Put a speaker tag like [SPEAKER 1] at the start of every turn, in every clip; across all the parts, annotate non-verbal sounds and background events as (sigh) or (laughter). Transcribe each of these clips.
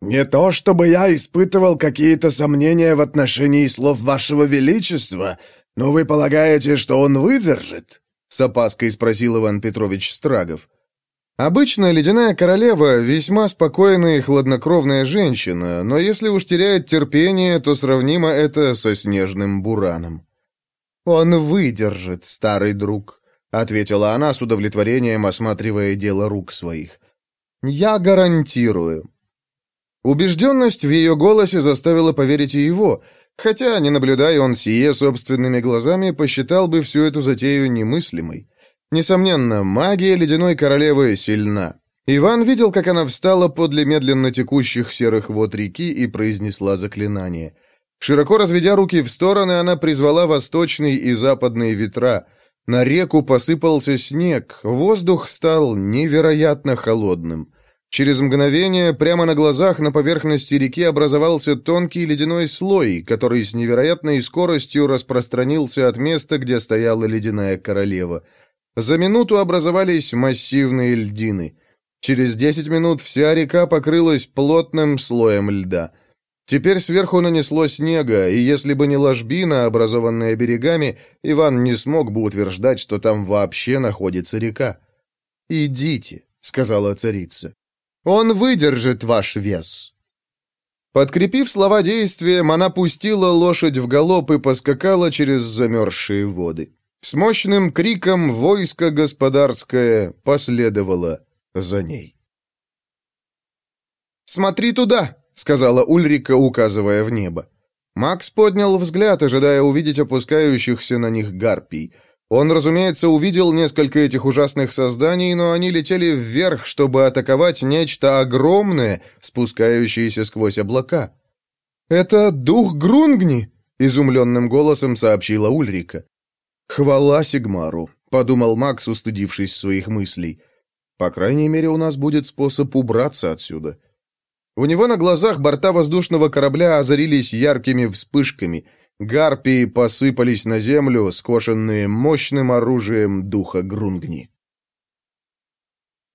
[SPEAKER 1] «Не то чтобы я испытывал какие-то сомнения в отношении слов вашего величества, но вы полагаете, что он выдержит?» — с опаской спросил Иван Петрович Страгов.
[SPEAKER 2] Обычно ледяная королева весьма спокойная и хладнокровная женщина, но если уж теряет терпение, то сравнимо это со снежным бураном. «Он выдержит, старый друг», — ответила она с удовлетворением, осматривая дело рук своих. «Я гарантирую». Убежденность в ее голосе заставила поверить и его, хотя, не наблюдая он сие собственными глазами, посчитал бы всю эту затею немыслимой. Несомненно, магия ледяной королевы сильна. Иван видел, как она встала подле медленно текущих серых вод реки и произнесла заклинание. Широко разведя руки в стороны, она призвала восточный и западные ветра. На реку посыпался снег, воздух стал невероятно холодным. Через мгновение прямо на глазах на поверхности реки образовался тонкий ледяной слой, который с невероятной скоростью распространился от места, где стояла ледяная королева. За минуту образовались массивные льдины. Через десять минут вся река покрылась плотным слоем льда. Теперь сверху нанесло снега, и если бы не ложбина, образованная берегами, Иван не смог бы утверждать, что там вообще находится река. «Идите», — сказала царица. Он выдержит ваш вес». Подкрепив слова действием, она пустила лошадь в галоп и поскакала через замерзшие воды. С мощным криком войско господарское последовало за ней. «Смотри туда!» — сказала Ульрика, указывая в небо. Макс поднял взгляд, ожидая увидеть опускающихся на них гарпий — он, разумеется, увидел несколько этих ужасных созданий, но они летели вверх, чтобы атаковать нечто огромное, спускающееся сквозь облака. «Это дух Грунгни!» — изумленным голосом сообщила Ульрика. «Хвала Сигмару», — подумал Макс, устыдившись своих мыслей. «По крайней мере, у нас будет способ убраться отсюда». У него на глазах борта воздушного корабля озарились яркими вспышками — Гарпии посыпались на землю, скошенные мощным оружием духа Грунгни.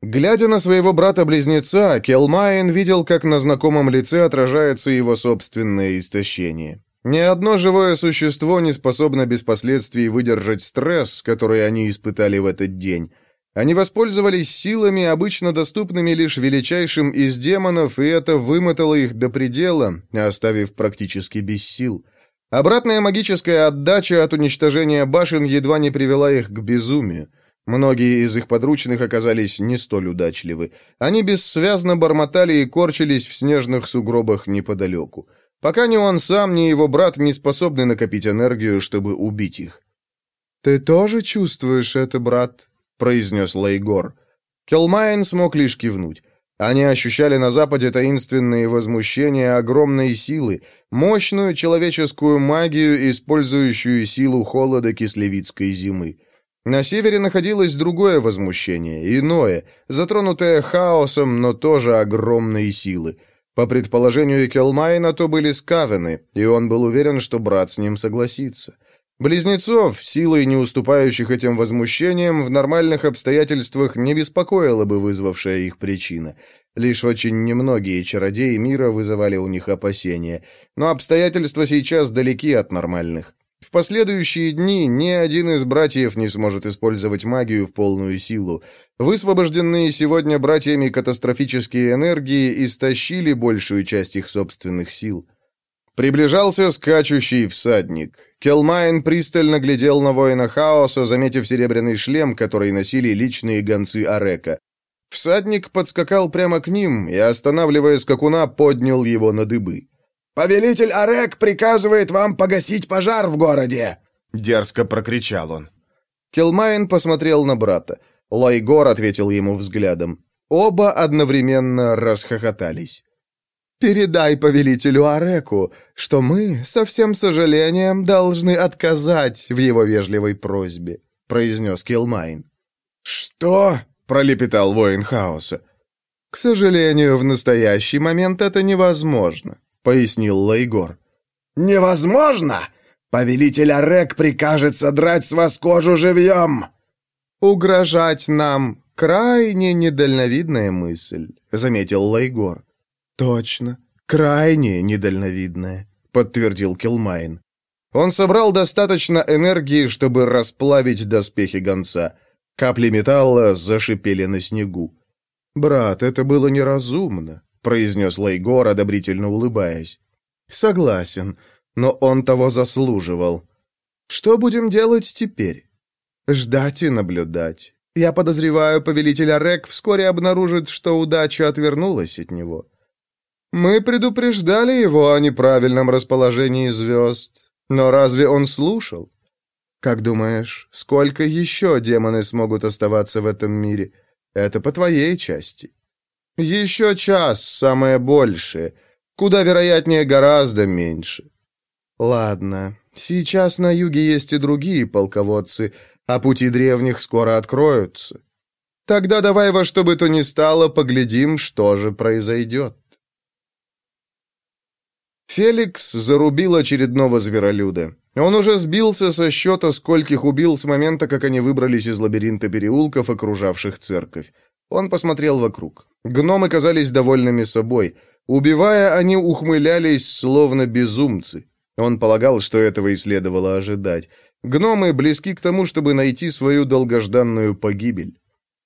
[SPEAKER 2] Глядя на своего брата-близнеца, Келмайн видел, как на знакомом лице отражается его собственное истощение. Ни одно живое существо не способно без последствий выдержать стресс, который они испытали в этот день. Они воспользовались силами, обычно доступными лишь величайшим из демонов, и это вымотало их до предела, оставив практически без сил. Обратная магическая отдача от уничтожения башен едва не привела их к безумию. Многие из их подручных оказались не столь удачливы. Они бессвязно бормотали и корчились в снежных сугробах неподалеку. Пока ни он сам, ни его брат не способны накопить энергию, чтобы убить их. «Ты тоже чувствуешь это, брат?» — произнес Лейгор. Келмайн смог лишь кивнуть. Они ощущали на Западе таинственные возмущения огромной силы, мощную человеческую магию, использующую силу холода кислевицкой зимы. На севере находилось другое возмущение, иное, затронутое хаосом, но тоже огромной силы. По предположению Келмайна, то были скавены, и он был уверен, что брат с ним согласится. Близнецов, силой не уступающих этим возмущениям, в нормальных обстоятельствах не беспокоила бы вызвавшая их причина. Лишь очень немногие чародеи мира вызывали у них опасения. Но обстоятельства сейчас далеки от нормальных. В последующие дни ни один из братьев не сможет использовать магию в полную силу. Высвобожденные сегодня братьями катастрофические энергии истощили большую часть их собственных сил. Приближался скачущий всадник. Келмайн пристально глядел на воина хаоса, заметив серебряный шлем, который носили личные гонцы Арека. Всадник подскакал прямо к ним и, останавливая скакуна, поднял его на дыбы.
[SPEAKER 1] «Повелитель Арек приказывает вам погасить пожар в городе!» — дерзко прокричал он.
[SPEAKER 2] Келмайн посмотрел на брата. Лайгор ответил ему взглядом. Оба одновременно расхохотались. «Передай повелителю Ареку, что мы, со всем сожалением, должны отказать в его вежливой просьбе», — произнес Килмайн.
[SPEAKER 1] «Что?» — пролепетал воин хаоса.
[SPEAKER 2] «К сожалению, в настоящий момент это невозможно», — пояснил Лайгор.
[SPEAKER 1] «Невозможно? Повелитель Арек прикажет содрать с вас кожу живьем!»
[SPEAKER 2] «Угрожать нам — крайне недальновидная мысль», — заметил Лайгор. «Точно. Крайне недальновидная», — подтвердил Килмайн. Он собрал достаточно энергии, чтобы расплавить доспехи гонца. Капли металла зашипели на снегу. «Брат, это было неразумно», — произнес Лайгор, одобрительно улыбаясь. «Согласен, но он того заслуживал. Что будем делать теперь?» «Ждать и наблюдать. Я подозреваю, повелитель Арек вскоре обнаружит, что удача отвернулась от него. Мы предупреждали его о неправильном расположении звезд, но разве он слушал? Как думаешь, сколько еще демоны смогут оставаться в этом мире? Это по твоей части. Еще час, самое большее. Куда вероятнее, гораздо меньше. Ладно, сейчас на юге есть и другие полководцы, а пути древних скоро откроются. Тогда давай во что бы то ни стало поглядим, что же произойдет. Феликс зарубил очередного зверолюда. Он уже сбился со счета, скольких убил с момента, как они выбрались из лабиринта переулков, окружавших церковь. Он посмотрел вокруг. Гномы казались довольными собой. Убивая, они ухмылялись, словно безумцы. Он полагал, что этого и следовало ожидать. Гномы близки к тому, чтобы найти свою долгожданную погибель.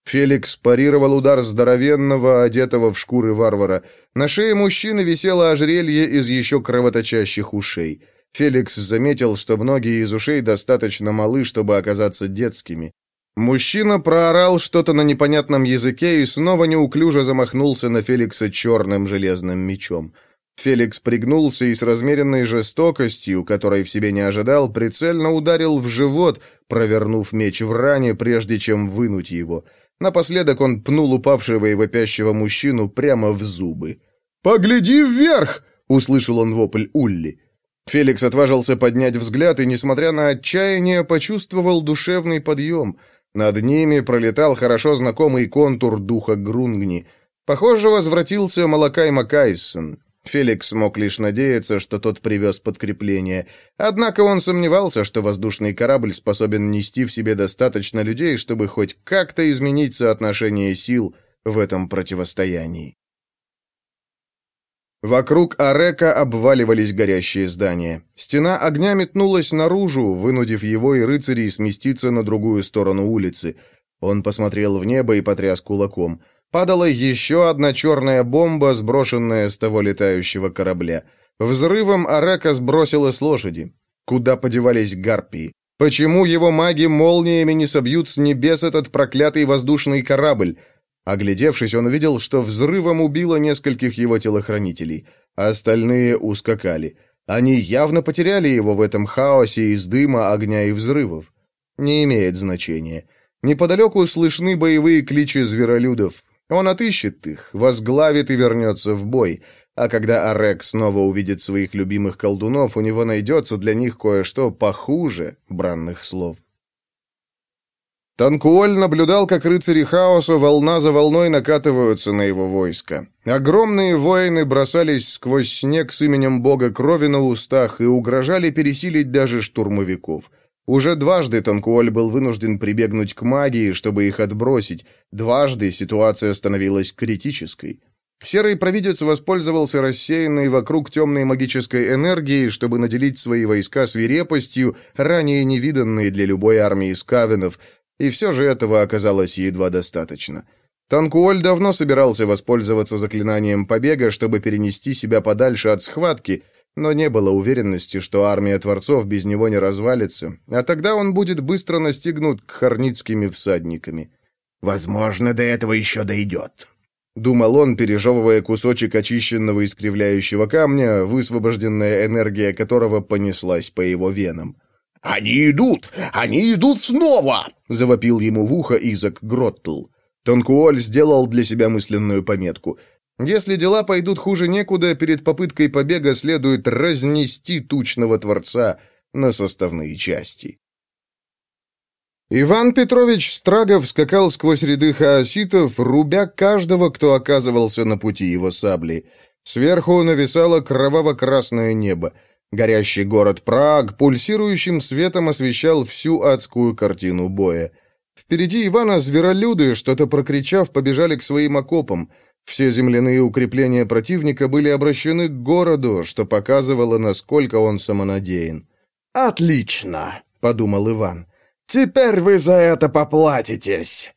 [SPEAKER 2] Феликс парировал удар здоровенного, одетого в шкуры варвара. На шее мужчины висело ожерелье из еще кровоточащих ушей. Феликс заметил, что многие из ушей достаточно малы, чтобы оказаться детскими. Мужчина проорал что-то на непонятном языке и снова неуклюже замахнулся на Феликса черным железным мечом. Феликс пригнулся и с размеренной жестокостью, которой в себе не ожидал, прицельно ударил в живот, провернув меч в ране, прежде чем вынуть его — Напоследок он пнул упавшего и вопящего мужчину прямо в зубы. «Погляди вверх!» — услышал он вопль Улли. Феликс отважился поднять взгляд и, несмотря на отчаяние, почувствовал душевный подъем. Над ними пролетал хорошо знакомый контур духа Грунгни. Похоже, возвратился Малакай Макайсон. Феликс мог лишь надеяться, что тот привез подкрепление. Однако он сомневался, что воздушный корабль способен нести в себе достаточно людей, чтобы хоть как-то изменить соотношение сил в этом противостоянии. Вокруг Арека обваливались горящие здания. Стена огня метнулась наружу, вынудив его и рыцарей сместиться на другую сторону улицы. Он посмотрел в небо и потряс кулаком – Падала еще одна черная бомба, сброшенная с того летающего корабля. Взрывом Арака сбросила с лошади. Куда подевались гарпии? Почему его маги молниями не собьют с небес этот проклятый воздушный корабль? Оглядевшись, он увидел, что взрывом убило нескольких его телохранителей. Остальные ускакали. Они явно потеряли его в этом хаосе из дыма, огня и взрывов. Не имеет значения. Неподалеку слышны боевые кличи зверолюдов. Он отыщет их, возглавит и вернется в бой. А когда Арек снова увидит своих любимых колдунов, у него найдется для них кое-что похуже бранных слов. Танкуоль наблюдал, как рыцари хаоса волна за волной накатываются на его войско. Огромные воины бросались сквозь снег с именем бога крови на устах и угрожали пересилить даже штурмовиков. Уже дважды Танкуоль был вынужден прибегнуть к магии, чтобы их отбросить. Дважды ситуация становилась критической. Серый провидец воспользовался рассеянной вокруг темной магической энергией, чтобы наделить свои войска свирепостью, ранее невиданной для любой армии скавенов, и все же этого оказалось едва достаточно. Танкуоль давно собирался воспользоваться заклинанием побега, чтобы перенести себя подальше от схватки, но не было уверенности, что армия Творцов без него не развалится, а тогда он будет быстро настигнут кхарницкими всадниками.
[SPEAKER 1] «Возможно, до этого еще дойдет», —
[SPEAKER 2] думал он, пережевывая кусочек очищенного искривляющего камня, высвобожденная энергия которого понеслась по его венам.
[SPEAKER 1] «Они идут! Они идут снова!» — завопил ему в ухо Изак Гроттл.
[SPEAKER 2] Тонкуоль сделал для себя мысленную пометку — если дела пойдут хуже некуда, перед попыткой побега следует разнести тучного Творца на составные части. Иван Петрович Страгов скакал сквозь ряды хаоситов, рубя каждого, кто оказывался на пути его сабли. Сверху нависало кроваво-красное небо. Горящий город Праг пульсирующим светом освещал всю адскую картину боя. Впереди Ивана зверолюды, что-то прокричав, побежали к своим окопам — Все земляные укрепления противника были обращены к городу, что показывало, насколько он самонадеян.
[SPEAKER 1] «Отлично!» — подумал Иван. «Теперь вы за это поплатитесь!»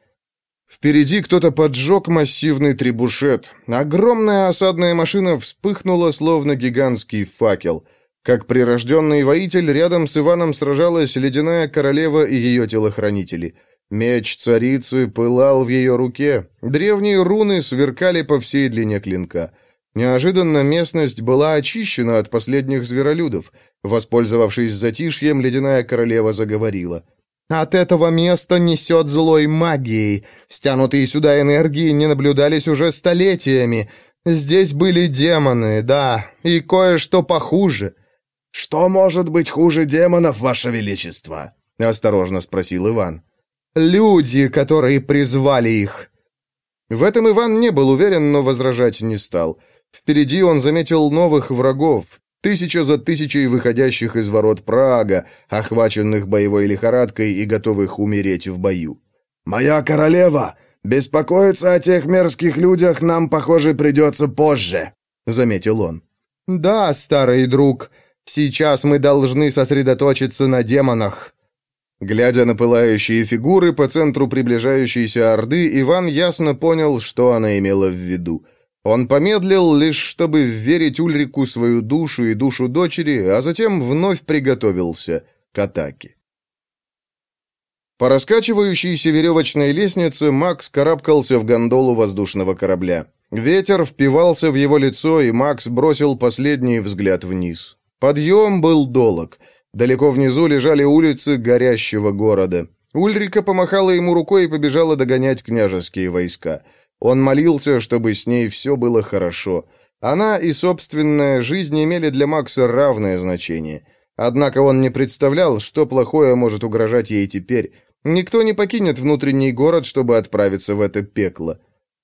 [SPEAKER 2] Впереди кто-то поджег массивный трибушет. Огромная осадная машина вспыхнула, словно гигантский факел. Как прирожденный воитель, рядом с Иваном сражалась ледяная королева и ее телохранители. Меч царицы пылал в ее руке. Древние руны сверкали по всей длине клинка. Неожиданно местность была очищена от последних зверолюдов. Воспользовавшись затишьем, ледяная королева заговорила. «От этого места несет злой магией. Стянутые сюда энергии не наблюдались уже столетиями. Здесь были демоны, да, и кое-что похуже».
[SPEAKER 1] «Что может быть хуже демонов, Ваше Величество?» — осторожно спросил Иван.
[SPEAKER 2] «Люди, которые призвали их». В этом Иван не был уверен, но возражать не стал. Впереди он заметил новых врагов, тысяча за тысячей выходящих из ворот Прага, охваченных боевой лихорадкой и готовых умереть в бою.
[SPEAKER 1] «Моя королева! Беспокоиться о тех мерзких людях нам, похоже, придется позже», — заметил он.
[SPEAKER 2] «Да, старый друг, сейчас мы должны сосредоточиться на демонах». Глядя на пылающие фигуры по центру приближающейся Орды, Иван ясно понял, что она имела в виду. Он помедлил, лишь чтобы верить Ульрику свою душу и душу дочери, а затем вновь приготовился к атаке. По раскачивающейся веревочной лестнице Макс карабкался в гондолу воздушного корабля. Ветер впивался в его лицо, и Макс бросил последний взгляд вниз. Подъем был долог — Далеко внизу лежали улицы горящего города. Ульрика помахала ему рукой и побежала догонять княжеские войска. Он молился, чтобы с ней все было хорошо. Она и собственная жизнь имели для Макса равное значение. Однако он не представлял, что плохое может угрожать ей теперь. Никто не покинет внутренний город, чтобы отправиться в это пекло.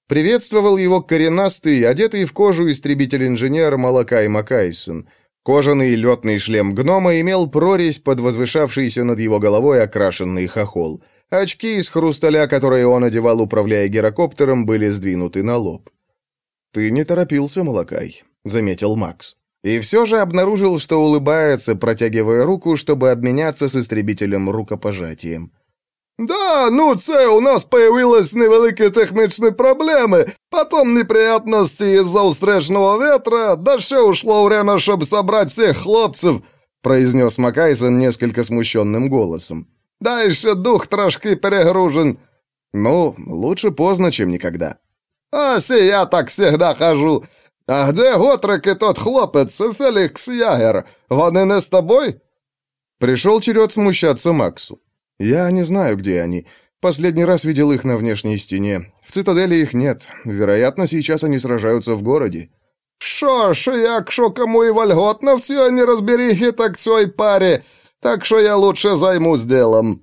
[SPEAKER 2] Приветствовал его коренастый, одетый в кожу истребитель-инженер Малакай Макайсон – Кожаный летный шлем гнома имел прорезь под возвышавшийся над его головой окрашенный хохол. Очки из хрусталя, которые он одевал, управляя гирокоптером, были сдвинуты на лоб. «Ты не торопился, Малакай», — заметил Макс. И все же обнаружил, что улыбается, протягивая руку, чтобы обменяться с истребителем рукопожатием.
[SPEAKER 1] Да, ну це у нас появились невеликі технічні проблеми, потом неприятности из-за устречного ветра, да ще ушло время, чтобы собрать всех хлопцев, произнес Макайсон несколько смущенным голосом. Да еще дух трошки перегружен.
[SPEAKER 2] Ну, лучше поздно, чем никогда.
[SPEAKER 1] А си я так всегда хожу. А где Готрик и тот хлопец, Феликс Ягер? Вони не с тобой?
[SPEAKER 2] Пришел черед смущаться Максу. «Я не знаю, где они. Последний раз видел их на внешней стене. В цитадели их нет. Вероятно, сейчас они сражаются в городе».
[SPEAKER 1] «Що ж, якщо кому і вольготно в цій нерозберіхі, так цій парі. Так що я лучше займусь делом».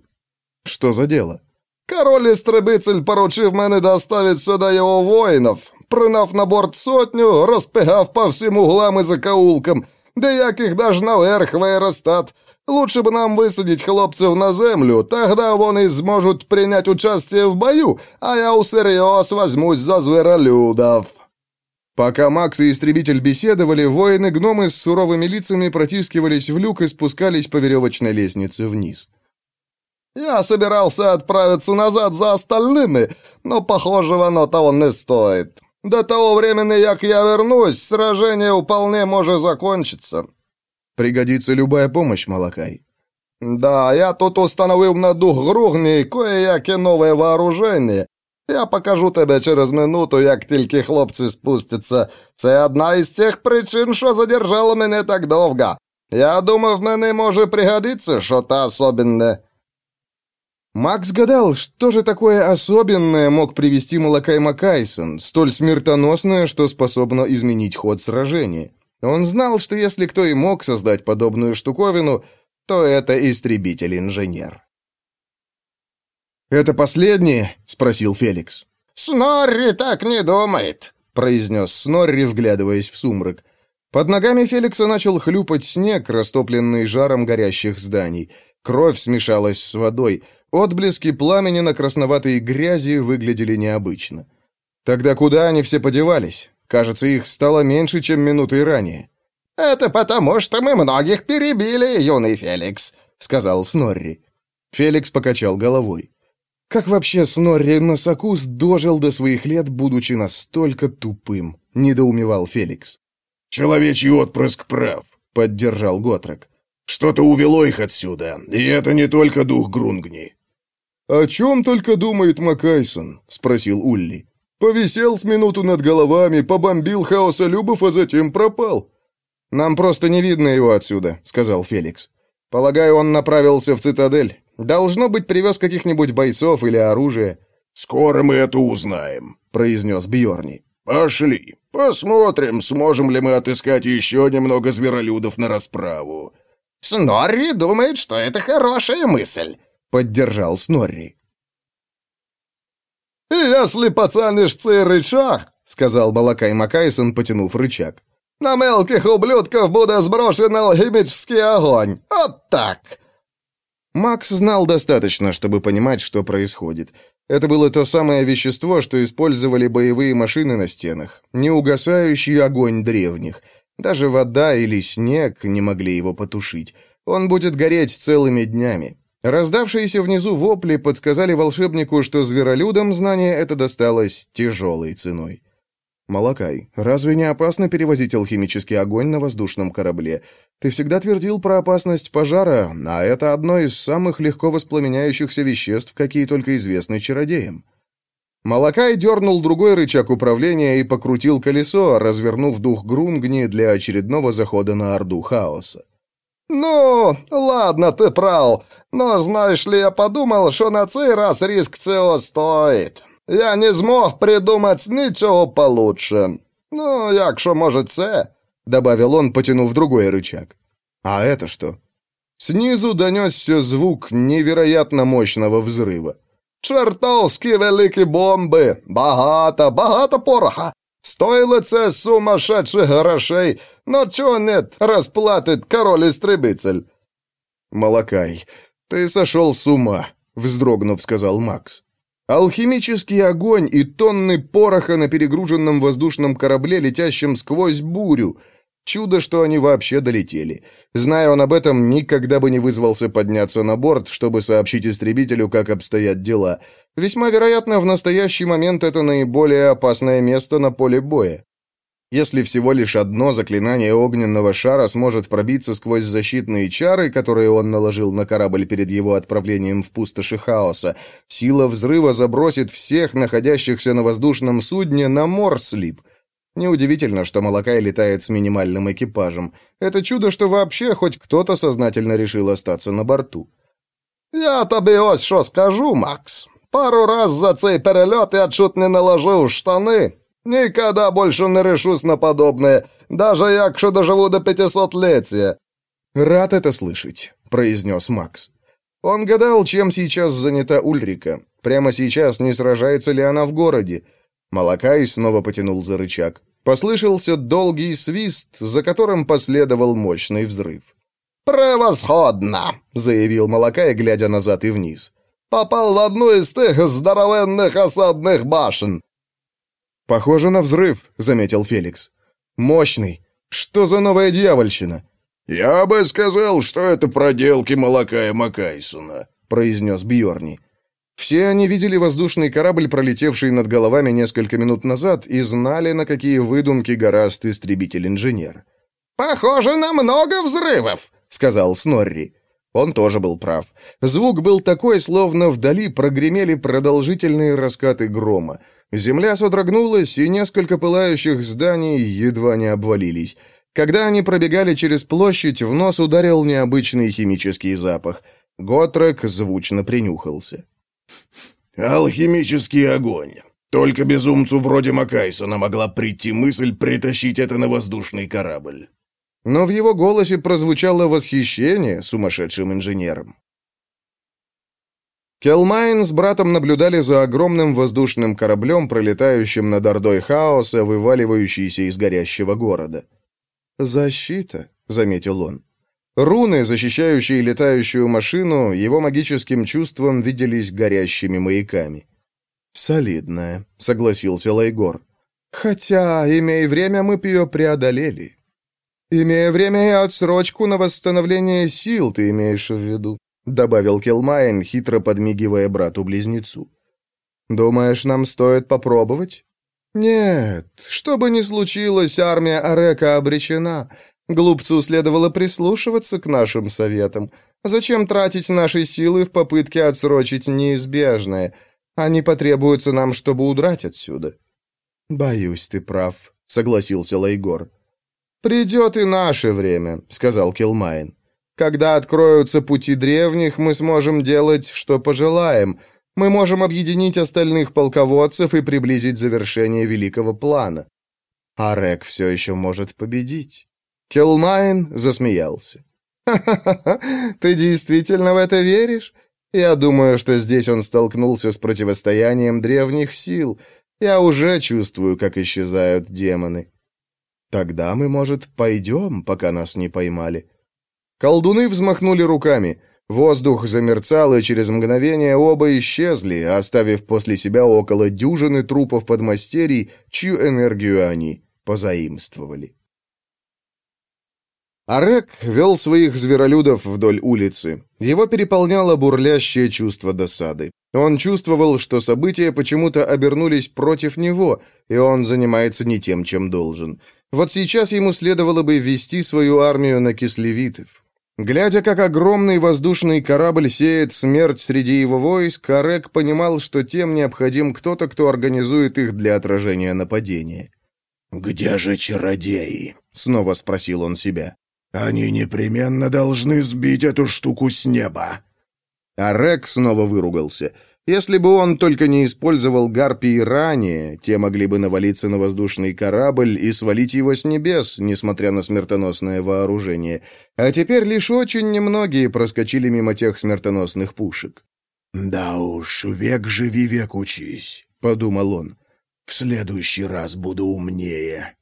[SPEAKER 2] «Что за дело?»
[SPEAKER 1] Король-истребитель поручив мене доставить сюда его воинов. Принав на борт сотню, розпигав по всім углам і закоулкам, деяких даже наверх в аэростат. Лучше бы нам высадить хлопцев на землю, тогда вони зможуть принять участие в бою, а я усерьез возьмусь за зверолюдов».
[SPEAKER 2] Пока Макс и Истребитель беседовали, воины-гномы с суровыми лицами протискивались в люк и спускались по веревочной лестнице вниз.
[SPEAKER 1] «Я собирался отправиться назад за остальными, но, похоже, оно того не стоит. До того времени, как я вернусь, сражение вполне может закончиться.
[SPEAKER 2] Пригодится любая помощь, Малакай.
[SPEAKER 1] Да, я тут установив на дух гругні кое-яке нове вооруження. Я покажу тебе через минуту, як тільки хлопці спустяться. Це одна із тих причин, що задержало мене так довго. Я думав, мене може пригодиться что-то особенное.
[SPEAKER 2] Макс гадал, что же такое особенное мог привести Малакай Макайсон, столь смертоносное, что способно изменить ход сражения. Он знал, что если кто и мог создать подобную штуковину, то это истребитель-инженер.
[SPEAKER 1] «Это последнее?» — спросил Феликс.
[SPEAKER 3] «Снорри так не думает», —
[SPEAKER 2] произнес Снорри, вглядываясь в сумрак. Под ногами Феликса начал хлюпать снег, растопленный жаром горящих зданий. Кровь смешалась с водой. Отблески пламени на красноватой грязи выглядели необычно. Тогда куда они все подевались? Кажется, их стало меньше, чем минутой ранее.
[SPEAKER 3] «Это потому, что мы многих перебили, юный Феликс», — сказал Снорри.
[SPEAKER 2] Феликс покачал головой. Как вообще Снорри Носокус дожил до своих лет, будучи настолько тупым? Недоумевал Феликс.
[SPEAKER 4] «Человечий отпрыск прав», — поддержал Готрек. «Что-то увело их отсюда, и это не только дух Грунгни».
[SPEAKER 1] «О чем только думает Макайсон?» — спросил Улли. «Повисел с минуту над головами, побомбил хаосолюбов, а затем пропал».
[SPEAKER 2] «Нам просто не видно его отсюда», — сказал Феликс. «Полагаю, он направился в цитадель. Должно быть, привез каких-нибудь бойцов или оружие».
[SPEAKER 4] «Скоро мы это узнаем», — произнес Бьорни. «Пошли, посмотрим, сможем ли мы отыскать еще немного зверолюдов на расправу».
[SPEAKER 3] «Снорри думает, что это хорошая мысль», — поддержал Снорри.
[SPEAKER 1] «И если цей рычаг», — сказал Балакай Макайсон, потянув рычаг, «на мелких ублюдков будет сброшен алхимический огонь. Вот так!»
[SPEAKER 2] Макс знал достаточно, чтобы понимать, что происходит. Это было то самое вещество, что использовали боевые машины на стенах. Неугасающий огонь древних. Даже вода или снег не могли его потушить. Он будет гореть целыми днями. Раздавшиеся внизу вопли подсказали волшебнику, что зверолюдам знание это досталось тяжелой ценой. «Малакай, разве не опасно перевозить алхимический огонь на воздушном корабле? Ты всегда твердил про опасность пожара, а это одно из самых легко воспламеняющихся веществ, какие только известны чародеям». Малакай дернул другой рычаг управления и покрутил колесо, развернув дух Грунгни для очередного захода на Орду Хаоса.
[SPEAKER 1] «Ну, ладно, ты прав, но знаешь ли, я подумал, что на цей раз риск цього стоїть. Я не змог придумать ничего получше. Ну, якщо може це,
[SPEAKER 2] добавил он, потянув другой рычаг. А это что? Снизу донесся звук невероятно мощного взрыва.
[SPEAKER 1] Чертовські великі бомби! Багато, багато пороха! Стоило це сумасшедших грошей, но чого нет, расплатит король-истребитель.
[SPEAKER 2] Малакай, ты сошел с ума, вздрогнув, сказал Макс. Алхимический огонь и тонны пороха на перегруженном воздушном корабле, летящем сквозь бурю. Чудо, что они вообще долетели. Зная он об этом, никогда бы не вызвался подняться на борт, чтобы сообщить истребителю, как обстоят дела. Весьма вероятно, в настоящий момент это наиболее опасное место на поле боя. Если всего лишь одно заклинание огненного шара сможет пробиться сквозь защитные чары, которые он наложил на корабль перед его отправлением в пустоши хаоса, сила взрыва забросит всех находящихся на воздушном судне на Морслип. Неудивительно, что Малакай летает с минимальным экипажем. Это чудо, что вообще хоть кто-то сознательно решил остаться на борту.
[SPEAKER 1] «Я тобі ось що скажу, Макс. Пару раз за цей перельот я чуть не наложив штани, Никогда больше не решусь на подобное, даже якщо доживу до пятисотлетия».
[SPEAKER 2] «Рад это слышать», — произнес Макс. Он гадал, чем сейчас занята Ульрика. Прямо сейчас не сражается ли она в городе. Малакай снова потянул за рычаг. Послышался долгий свист, за которым последовал мощный взрыв.
[SPEAKER 1] «Превосходно!» — заявил Малакай, глядя назад и вниз. «Попал в одну из тех здоровенных осадных башен.
[SPEAKER 2] «Похоже на взрыв», — заметил Феликс. «Мощный. Что за новая дьявольщина?»
[SPEAKER 4] «Я бы сказал, что это проделки Малакая Макайсона», — произнес Бьорни.
[SPEAKER 2] Все они видели воздушный корабль, пролетевший над головами несколько минут назад, и знали, на какие выдумки гораст истребитель-инженер.
[SPEAKER 3] «Похоже на много взрывов», — сказал Снорри.
[SPEAKER 2] Он тоже был прав. Звук был такой, словно вдали прогремели продолжительные раскаты грома. Земля содрогнулась, и несколько пылающих зданий едва не обвалились. Когда они пробегали через площадь, в нос ударил необычный химический запах. Готрек звучно принюхался.
[SPEAKER 4] «Алхимический огонь. Только безумцу вроде Макайсона могла прийти мысль притащить это на воздушный корабль».
[SPEAKER 2] Но в его голосе прозвучало восхищение сумасшедшим инженером. Келмайн с братом наблюдали за огромным воздушным кораблем, пролетающим над Ордой Хаоса, вываливающейся из горящего города. «Защита», — заметил он. Руны, защищающие летающую машину, его магическим чувством виделись горящими маяками. «Солидная», — согласился Лайгор. «Хотя, имея время, мы б ее преодолели». «Имея время и отсрочку на восстановление сил, ты имеешь в виду», — добавил Келмайн, хитро подмигивая брату-близнецу. «Думаешь, нам стоит попробовать?» «Нет, что бы ни случилось, армия Арека обречена. Глупцу следовало прислушиваться к нашим советам. Зачем тратить наши силы в попытке отсрочить неизбежное? Они потребуются нам, чтобы удрать отсюда». «Боюсь, ты прав», — согласился Лайгор. «Придет и наше время», — сказал Келмайн. «Когда откроются пути древних, мы сможем делать, что пожелаем. Мы можем объединить остальных полководцев и приблизить завершение великого плана. Арек все еще может победить». Келмайн засмеялся. «Ха-ха-ха, (laughs) ты действительно в это веришь? Я думаю, что здесь он столкнулся с противостоянием древних сил. Я уже чувствую, как исчезают демоны. Тогда мы, может, пойдем, пока нас не поймали?» Колдуны взмахнули руками. Воздух замерцал, и через мгновение оба исчезли, оставив после себя около дюжины трупов подмастерий, чью энергию они позаимствовали. Арек вел своих зверолюдов вдоль улицы. Его переполняло бурлящее чувство досады. Он чувствовал, что события почему-то обернулись против него, и он занимается не тем, чем должен. Вот сейчас ему следовало бы вести свою армию на кислевитов. Глядя, как огромный воздушный корабль сеет смерть среди его войск, Арек понимал, что тем необходим кто-то, кто организует их для отражения нападения.
[SPEAKER 4] «Где же чародеи?»
[SPEAKER 2] — снова спросил он себя.
[SPEAKER 4] «Они непременно должны сбить эту штуку с неба!»
[SPEAKER 2] А Рек снова выругался. Если бы он только не использовал гарпии ранее, те могли бы навалиться на воздушный корабль и свалить его с небес, несмотря на смертоносное вооружение. А теперь лишь очень немногие проскочили мимо тех смертоносных пушек.
[SPEAKER 4] «Да уж, век живи, век учись», — подумал он. «В следующий раз буду умнее».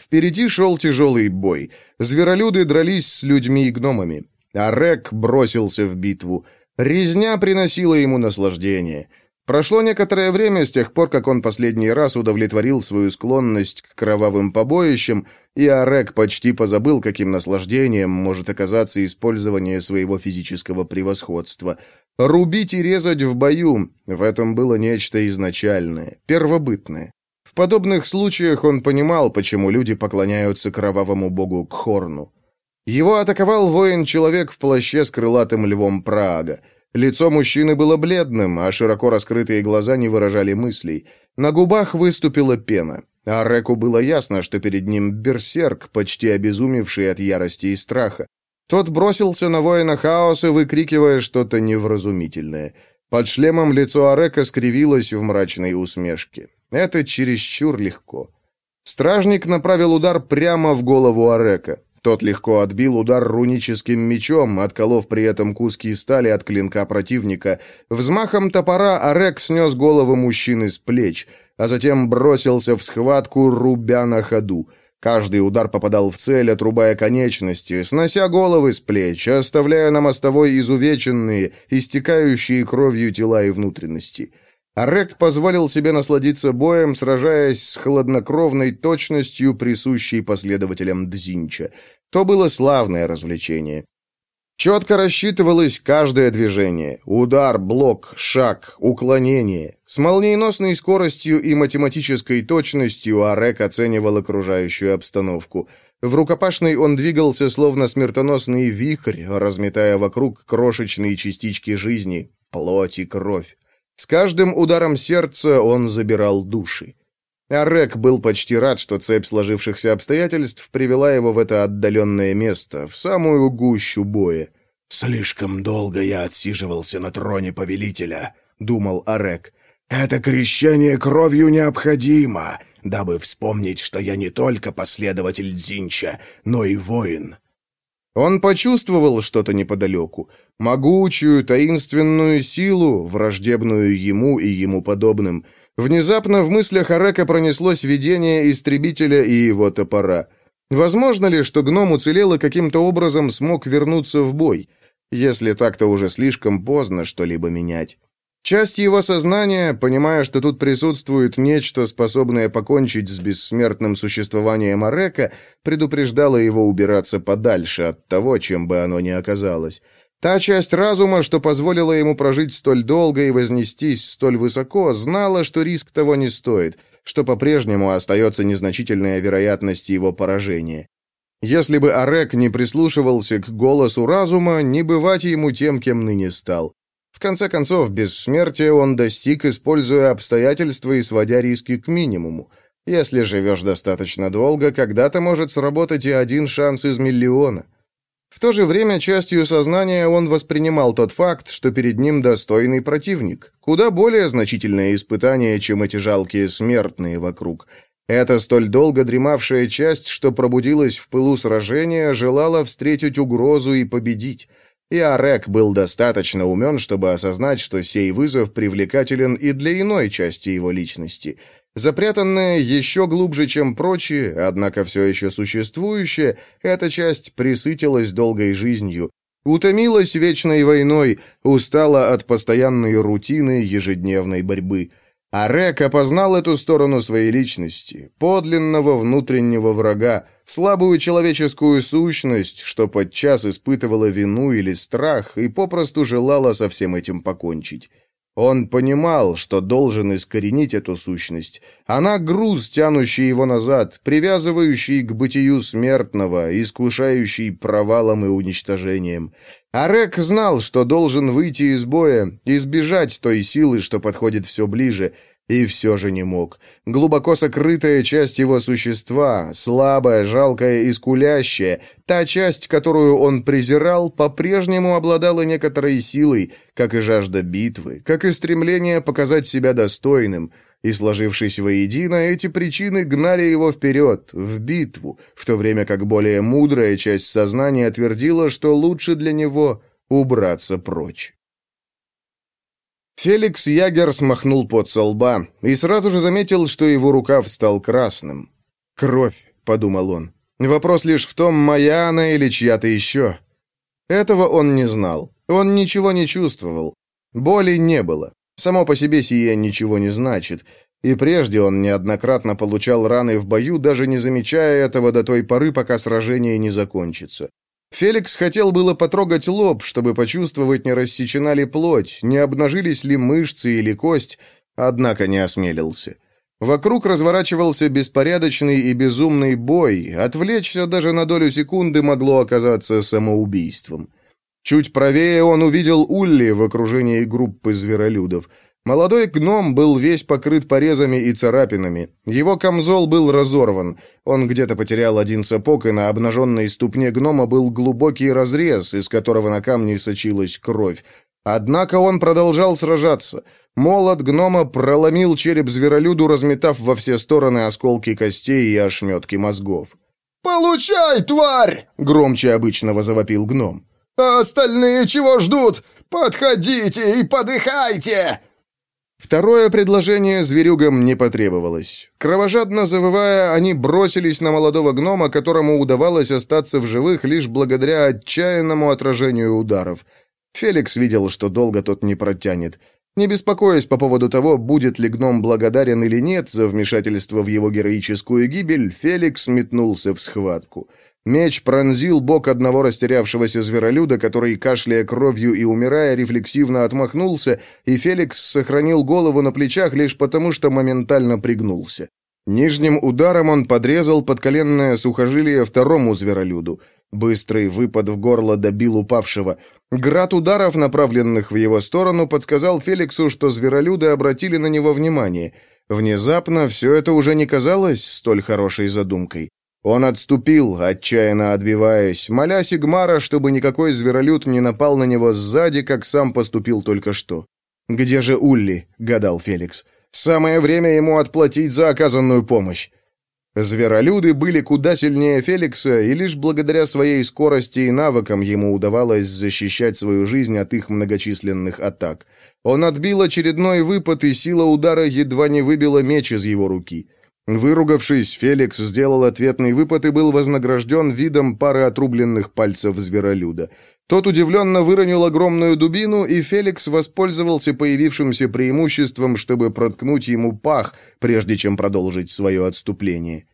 [SPEAKER 2] Впереди шел тяжелый бой. Зверолюды дрались с людьми и гномами. А Рек бросился в битву. Резня приносила ему наслаждение. Прошло некоторое время с тех пор, как он последний раз удовлетворил свою склонность к кровавым побоищам, и Арек почти позабыл, каким наслаждением может оказаться использование своего физического превосходства. Рубить и резать в бою — в этом было нечто изначальное, первобытное. В подобных случаях он понимал, почему люди поклоняются кровавому богу Кхорну. Его атаковал воин-человек в плаще с крылатым львом Прага. Лицо мужчины было бледным, а широко раскрытые глаза не выражали мыслей. На губах выступила пена. А Реку было ясно, что перед ним берсерк, почти обезумевший от ярости и страха. Тот бросился на воина хаоса, выкрикивая что-то невразумительное. Под шлемом лицо Арека скривилось в мрачной усмешке. Это чересчур легко. Стражник направил удар прямо в голову Арека. Тот легко отбил удар руническим мечом, отколов при этом куски стали от клинка противника. Взмахом топора Арек снес голову мужчины с плеч, а затем бросился в схватку, рубя на ходу. Каждый удар попадал в цель, отрубая конечности, снося головы с плеч, оставляя на мостовой изувеченные, истекающие кровью тела и внутренности. Арек позволил себе насладиться боем, сражаясь с хладнокровной точностью, присущей последователям Дзинча. То было славное развлечение. Четко рассчитывалось каждое движение. Удар, блок, шаг, уклонение. С молниеносной скоростью и математической точностью Арек оценивал окружающую обстановку. В рукопашной он двигался словно смертоносный вихрь, разметая вокруг крошечные частички жизни, плоть и кровь. С каждым ударом сердца он забирал души. Арек был почти рад, что цепь сложившихся обстоятельств привела его в это отдаленное место, в самую гущу боя.
[SPEAKER 4] «Слишком долго я отсиживался на троне повелителя», — думал Арек. «Это крещение кровью необходимо, дабы вспомнить, что я не только последователь Дзинча, но и воин».
[SPEAKER 2] Он почувствовал что-то неподалеку, могучую, таинственную силу, враждебную ему и ему подобным. Внезапно в мыслях Арека пронеслось видение истребителя и его топора. Возможно ли, что гном уцелел и каким-то образом смог вернуться в бой? Если так, то уже слишком поздно что-либо менять. Часть его сознания, понимая, что тут присутствует нечто, способное покончить с бессмертным существованием Арека, предупреждала его убираться подальше от того, чем бы оно ни оказалось. Та часть разума, что позволила ему прожить столь долго и вознестись столь высоко, знала, что риск того не стоит, что по-прежнему остается незначительная вероятность его поражения. Если бы Арек не прислушивался к голосу разума, не бывать ему тем, кем ныне стал. В конце концов, бессмертия он достиг, используя обстоятельства и сводя риски к минимуму. Если живешь достаточно долго, когда-то может сработать и один шанс из миллиона. В то же время частью сознания он воспринимал тот факт, что перед ним достойный противник, куда более значительное испытание, чем эти жалкие смертные вокруг. Эта столь долго дремавшая часть, что пробудилась в пылу сражения, желала встретить угрозу и победить. И Арек был достаточно умен, чтобы осознать, что сей вызов привлекателен и для иной части его личности. Запрятанная еще глубже, чем прочие, однако все еще существующая, эта часть присытилась долгой жизнью, утомилась вечной войной, устала от постоянной рутины ежедневной борьбы. А Рек опознал эту сторону своей личности, подлинного внутреннего врага, слабую человеческую сущность, что подчас испытывала вину или страх и попросту желала со всем этим покончить. Он понимал, что должен искоренить эту сущность. Она груз, тянущий его назад, привязывающий к бытию смертного, искушающий провалом и уничтожением. Арек знал, что должен выйти из боя, избежать той силы, что подходит все ближе, и все же не мог. Глубоко сокрытая часть его существа, слабая, жалкая и скулящая, та часть, которую он презирал, по-прежнему обладала некоторой силой, как и жажда битвы, как и стремление показать себя достойным. И, сложившись воедино, эти причины гнали его вперед, в битву, в то время как более мудрая часть сознания твердила, что лучше для него убраться прочь. Феликс Ягер смахнул пот со и сразу же заметил, что его рукав стал красным. «Кровь», — подумал он. «Вопрос лишь в том, моя она или чья-то еще». Этого он не знал. Он ничего не чувствовал. Боли не было. Само по себе сие ничего не значит. И прежде он неоднократно получал раны в бою, даже не замечая этого до той поры, пока сражение не закончится. Феликс хотел было потрогать лоб, чтобы почувствовать, не рассечена ли плоть, не обнажились ли мышцы или кость, однако не осмелился. Вокруг разворачивался беспорядочный и безумный бой, отвлечься даже на долю секунды могло оказаться самоубийством. Чуть правее он увидел Улли в окружении группы зверолюдов – Молодой гном был весь покрыт порезами и царапинами. Его камзол был разорван. Он где-то потерял один сапог, и на обнаженной ступне гнома был глубокий разрез, из которого на камне сочилась кровь. Однако он продолжал сражаться. Молот гнома проломил череп зверолюду, разметав во все стороны осколки костей и ошметки мозгов.
[SPEAKER 1] «Получай, тварь!» — громче обычного завопил гном. «А остальные чего ждут? Подходите и подыхайте!»
[SPEAKER 2] Второе предложение зверюгам не потребовалось. Кровожадно завывая, они бросились на молодого гнома, которому удавалось остаться в живых лишь благодаря отчаянному отражению ударов. Феликс видел, что долго тот не протянет. Не беспокоясь по поводу того, будет ли гном благодарен или нет за вмешательство в его героическую гибель, Феликс метнулся в схватку. Меч пронзил бок одного растерявшегося зверолюда, который, кашляя кровью и умирая, рефлексивно отмахнулся, и Феликс сохранил голову на плечах лишь потому, что моментально пригнулся. Нижним ударом он подрезал подколенное сухожилие второму зверолюду. Быстрый выпад в горло добил упавшего. Град ударов, направленных в его сторону, подсказал Феликсу, что зверолюды обратили на него внимание. Внезапно все это уже не казалось столь хорошей задумкой. Он отступил, отчаянно отбиваясь, моля Сигмара, чтобы никакой зверолюд не напал на него сзади, как сам поступил только что. «Где же Улли?» — гадал Феликс. «Самое время ему отплатить за оказанную помощь». Зверолюды были куда сильнее Феликса, и лишь благодаря своей скорости и навыкам ему удавалось защищать свою жизнь от их многочисленных атак. Он отбил очередной выпад, и сила удара едва не выбила меч из его руки. Выругавшись, Феликс сделал ответный выпад и был вознагражден видом пары отрубленных пальцев зверолюда. Тот удивленно выронил огромную дубину, и Феликс воспользовался появившимся преимуществом, чтобы проткнуть ему пах, прежде чем продолжить свое отступление.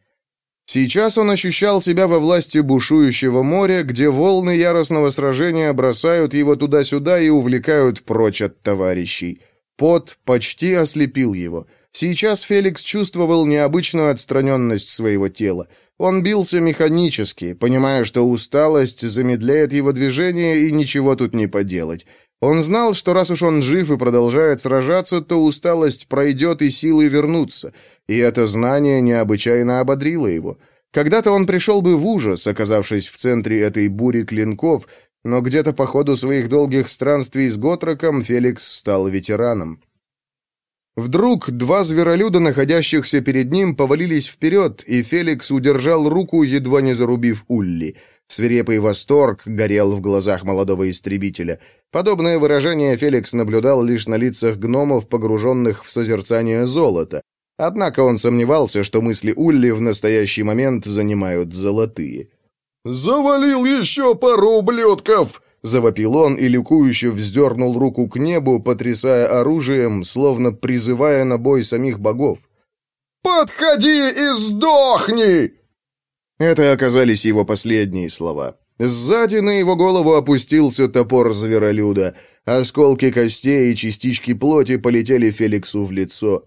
[SPEAKER 2] Сейчас он ощущал себя во власти бушующего моря, где волны яростного сражения бросают его туда-сюда и увлекают прочь от товарищей. Пот почти ослепил его. Сейчас Феликс чувствовал необычную отстраненность своего тела. Он бился механически, понимая, что усталость замедляет его движение и ничего тут не поделать. Он знал, что раз уж он жив и продолжает сражаться, то усталость пройдет и силы вернутся, и это знание необычайно ободрило его. Когда-то он пришел бы в ужас, оказавшись в центре этой бури клинков, но где-то по ходу своих долгих странствий с Готроком Феликс стал ветераном. Вдруг два зверолюда, находящихся перед ним, повалились вперед, и Феликс удержал руку, едва не зарубив Улли. Свирепый восторг горел в глазах молодого истребителя. Подобное выражение Феликс наблюдал лишь на лицах гномов, погруженных в созерцание золота. Однако он сомневался, что мысли Улли в настоящий момент занимают золотые.
[SPEAKER 1] «Завалил еще пару ублюдков!»
[SPEAKER 2] Завопил он и ликующе вздернул руку к небу, потрясая оружием, словно призывая на бой самих богов.
[SPEAKER 1] «Подходи и сдохни!»
[SPEAKER 2] Это оказались его последние слова. Сзади на его голову опустился топор зверолюда. Осколки костей и частички плоти полетели Феликсу в лицо.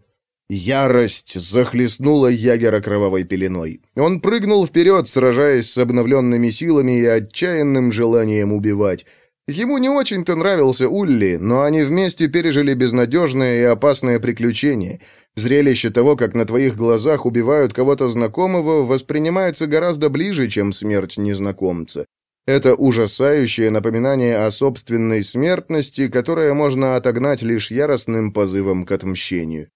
[SPEAKER 2] Ярость захлестнула Ягера кровавой пеленой. Он прыгнул вперед, сражаясь с обновленными силами и отчаянным желанием убивать. Ему не очень-то нравился Улли, но они вместе пережили безнадежное и опасное приключение. Зрелище того, как на твоих глазах убивают кого-то знакомого, воспринимается гораздо ближе, чем смерть незнакомца. Это ужасающее напоминание о собственной смертности, которое можно отогнать лишь яростным позывом к отмщению.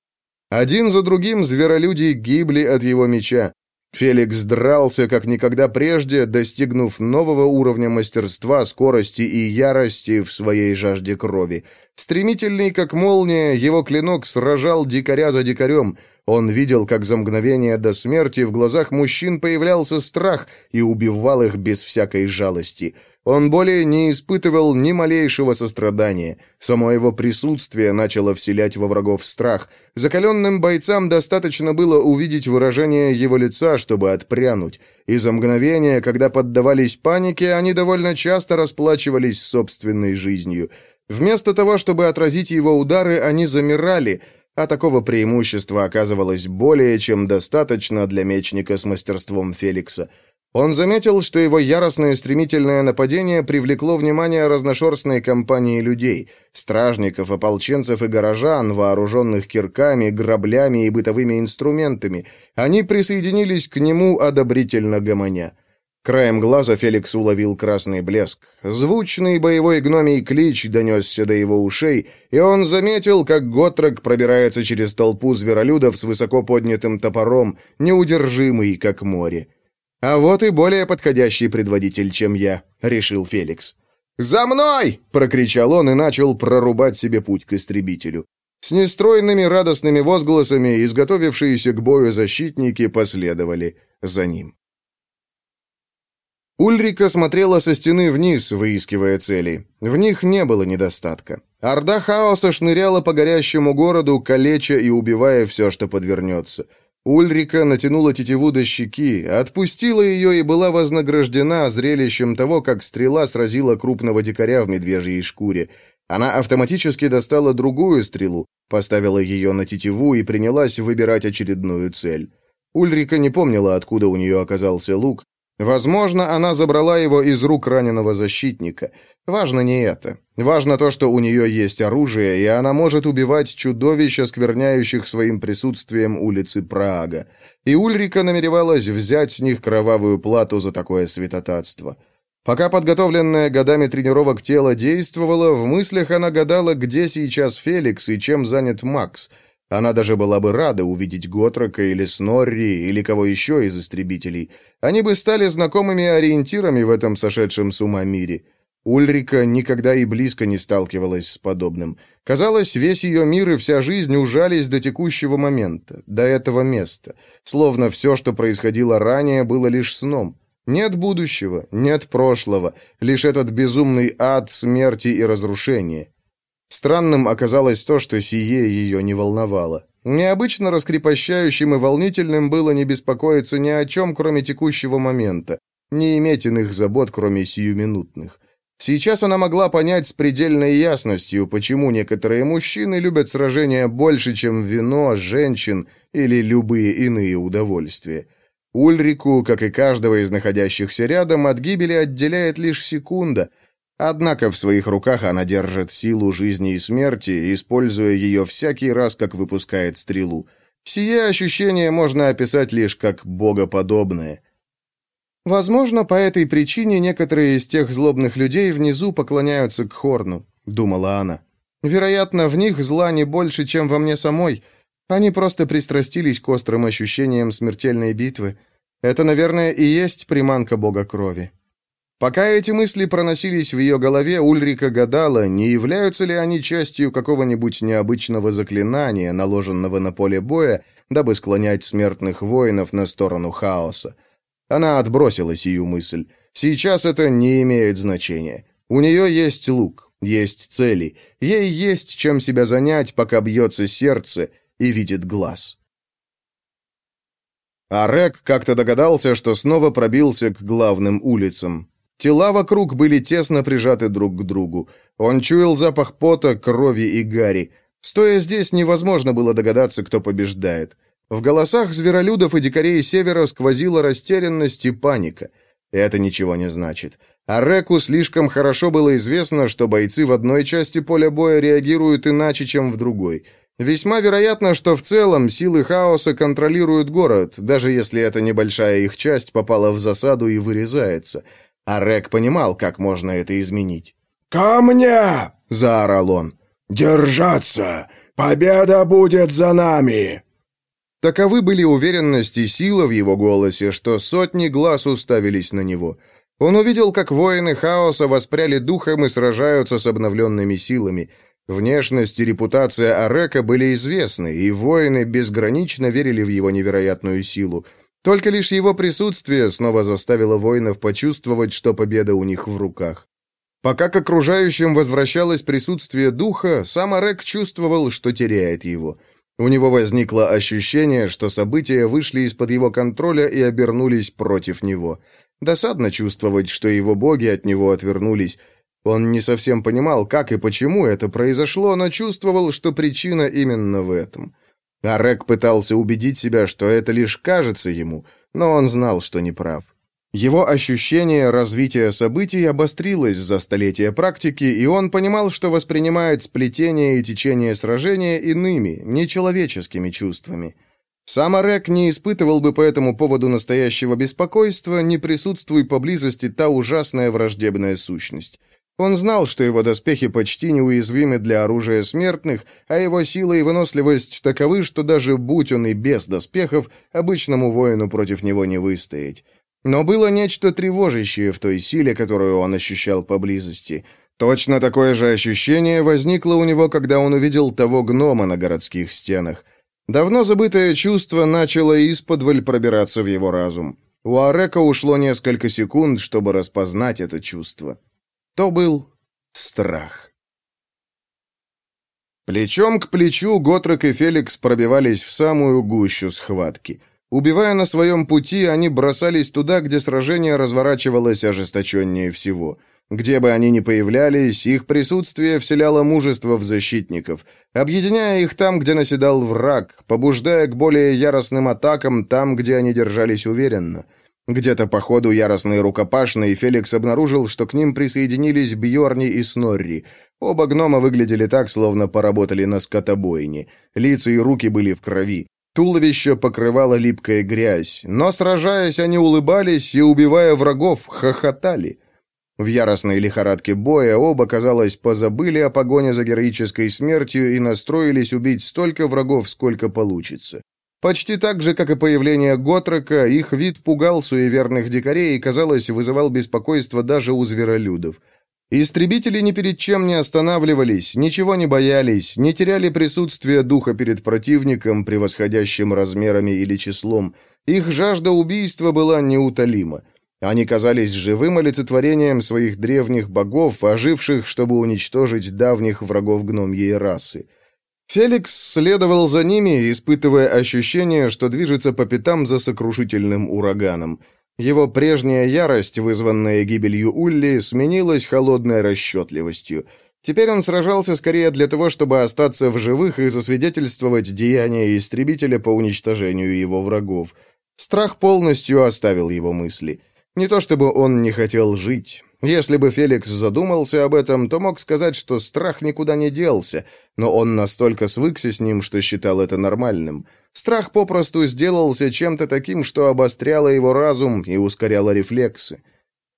[SPEAKER 2] Один за другим зверолюди гибли от его меча. Феликс дрался как никогда прежде, достигнув нового уровня мастерства, скорости и ярости в своей жажде крови. Стремительный, как молния, его клинок сражал дикаря за дикарем. Он видел, как за мгновение до смерти в глазах мужчин появлялся страх и убивал их без всякой жалости. Он более не испытывал ни малейшего сострадания. Само его присутствие начало вселять во врагов страх. Закаленным бойцам достаточно было увидеть выражение его лица, чтобы отпрянуть. И за мгновение, когда поддавались панике, они довольно часто расплачивались собственной жизнью. Вместо того, чтобы отразить его удары, они замирали, а такого преимущества оказывалось более чем достаточно для мечника с мастерством Феликса. Он заметил, что его яростное стремительное нападение привлекло внимание разношерстной компании людей, стражников, ополченцев и горожан, вооруженных кирками, граблями и бытовыми инструментами. Они присоединились к нему одобрительно гомоня. Краем глаза Феликс уловил красный блеск. Звучный боевой гномий клич донесся до его ушей, и он заметил, как Готрок пробирается через толпу зверолюдов с высоко поднятым топором, неудержимый, как море. «А вот и более подходящий предводитель, чем я», — решил Феликс. «За мной!» — прокричал он и начал прорубать себе путь к истребителю. С нестройными радостными возгласами изготовившиеся к бою защитники последовали за ним. Ульрика смотрела со стены вниз, выискивая цели. В них не было недостатка. Орда хаоса шныряла по горящему городу, калеча и убивая все, что подвернется. Ульрика натянула тетиву до щеки, отпустила ее и была вознаграждена зрелищем того, как стрела сразила крупного дикаря в медвежьей шкуре. Она автоматически достала другую стрелу, поставила ее на тетиву и принялась выбирать очередную цель. Ульрика не помнила, откуда у нее оказался лук, Возможно, она забрала его из рук раненого защитника. Важно не это. Важно то, что у нее есть оружие, и она может убивать чудовищ, оскверняющих своим присутствием улицы Прага. И Ульрика намеревалась взять с них кровавую плату за такое святотатство. Пока подготовленное годами тренировок тело действовало, в мыслях она гадала, где сейчас Феликс и чем занят Макс – она даже была бы рада увидеть Готрока или Снорри, или кого еще из истребителей. Они бы стали знакомыми ориентирами в этом сошедшем с ума мире. Ульрика никогда и близко не сталкивалась с подобным. Казалось, весь ее мир и вся жизнь ужались до текущего момента, до этого места. Словно все, что происходило ранее, было лишь сном. Нет будущего, нет прошлого, лишь этот безумный ад смерти и разрушения. Странным оказалось то, что сие ее не волновало. Необычно раскрепощающим и волнительным было не беспокоиться ни о чем, кроме текущего момента, не иметь иных забот, кроме сиюминутных. Сейчас она могла понять с предельной ясностью, почему некоторые мужчины любят сражения больше, чем вино, женщин или любые иные удовольствия. Ульрику, как и каждого из находящихся рядом, от гибели отделяет лишь секунда — Однако в своих руках она держит силу жизни и смерти, используя ее всякий раз, как выпускает стрелу. Сие ощущение можно описать лишь как богоподобное. «Возможно, по этой причине некоторые из тех злобных людей внизу поклоняются к Хорну», — думала она. «Вероятно, в них зла не больше, чем во мне самой. Они просто пристрастились к острым ощущениям смертельной битвы. Это, наверное, и есть приманка бога крови». Пока эти мысли проносились в ее голове, Ульрика гадала, не являются ли они частью какого-нибудь необычного заклинания, наложенного на поле боя, дабы склонять смертных воинов на сторону хаоса. Она отбросила сию мысль. Сейчас это не имеет значения. У нее есть лук, есть цели, ей есть чем себя занять, пока бьется сердце и видит глаз. Арек как-то догадался, что снова пробился к главным улицам. Тела вокруг были тесно прижаты друг к другу. Он чуял запах пота, крови и гари. Стоя здесь, невозможно было догадаться, кто побеждает. В голосах зверолюдов и дикарей севера сквозила растерянность и паника. Это ничего не значит. А Реку слишком хорошо было известно, что бойцы в одной части поля боя реагируют иначе, чем в другой. Весьма вероятно, что в целом силы хаоса контролируют город, даже если эта небольшая их часть попала в засаду и вырезается – а Рек понимал, как можно это изменить.
[SPEAKER 4] «Ко мне!»
[SPEAKER 2] — заорал он.
[SPEAKER 4] «Держаться! Победа будет за нами!»
[SPEAKER 2] Таковы были уверенность и сила в его голосе, что сотни глаз уставились на него. Он увидел, как воины хаоса воспряли духом и сражаются с обновленными силами. Внешность и репутация Арека были известны, и воины безгранично верили в его невероятную силу. Только лишь его присутствие снова заставило воинов почувствовать, что победа у них в руках. Пока к окружающим возвращалось присутствие духа, сам Арек чувствовал, что теряет его. У него возникло ощущение, что события вышли из-под его контроля и обернулись против него. Досадно чувствовать, что его боги от него отвернулись. Он не совсем понимал, как и почему это произошло, но чувствовал, что причина именно в этом. Арек пытался убедить себя, что это лишь кажется ему, но он знал, что не прав. Его ощущение развития событий обострилось за столетия практики, и он понимал, что воспринимает сплетение и течение сражения иными, нечеловеческими чувствами. Сам Арек не испытывал бы по этому поводу настоящего беспокойства, не присутствуя поблизости та ужасная враждебная сущность. Он знал, что его доспехи почти неуязвимы для оружия смертных, а его сила и выносливость таковы, что даже будь он и без доспехов, обычному воину против него не выстоять. Но было нечто тревожащее в той силе, которую он ощущал поблизости. Точно такое же ощущение возникло у него, когда он увидел того гнома на городских стенах. Давно забытое чувство начало исподволь пробираться в его разум. У Арека ушло несколько секунд, чтобы распознать это чувство. То был страх. Плечом к плечу Готрек и Феликс пробивались в самую гущу схватки. Убивая на своем пути, они бросались туда, где сражение разворачивалось ожесточеннее всего. Где бы они ни появлялись, их присутствие вселяло мужество в защитников, объединяя их там, где наседал враг, побуждая к более яростным атакам там, где они держались уверенно – где-то по ходу яростной рукопашной Феликс обнаружил, что к ним присоединились Бьорни и Снорри. Оба гнома выглядели так, словно поработали на скотобойне. Лица и руки были в крови. Туловище покрывала липкая грязь, но, сражаясь, они улыбались и, убивая врагов, хохотали. В яростной лихорадке боя оба, казалось, позабыли о погоне за героической смертью и настроились убить столько врагов, сколько получится. Почти так же, как и появление Готрека, их вид пугал суеверных дикарей и, казалось, вызывал беспокойство даже у зверолюдов. Истребители ни перед чем не останавливались, ничего не боялись, не теряли присутствие духа перед противником, превосходящим размерами или числом. Их жажда убийства была неутолима. Они казались живым олицетворением своих древних богов, оживших, чтобы уничтожить давних врагов гномьей расы. Феликс следовал за ними, испытывая ощущение, что движется по пятам за сокрушительным ураганом. Его прежняя ярость, вызванная гибелью Улли, сменилась холодной расчетливостью. Теперь он сражался скорее для того, чтобы остаться в живых и засвидетельствовать деяния истребителя по уничтожению его врагов. Страх полностью оставил его мысли. Не то чтобы он не хотел жить. Если бы Феликс задумался об этом, то мог сказать, что страх никуда не делся, но он настолько свыкся с ним, что считал это нормальным. Страх попросту сделался чем-то таким, что обостряло его разум и ускоряло рефлексы.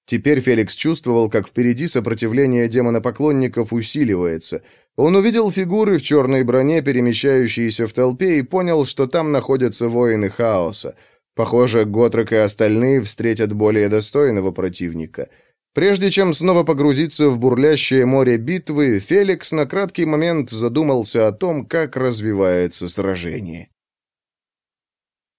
[SPEAKER 2] Теперь Феликс чувствовал, как впереди сопротивление демона-поклонников усиливается. Он увидел фигуры в черной броне, перемещающиеся в толпе, и понял, что там находятся воины хаоса. Похоже, Готрек и остальные встретят более достойного противника. Прежде чем снова погрузиться в бурлящее море битвы, Феликс на краткий момент задумался о том, как развивается сражение.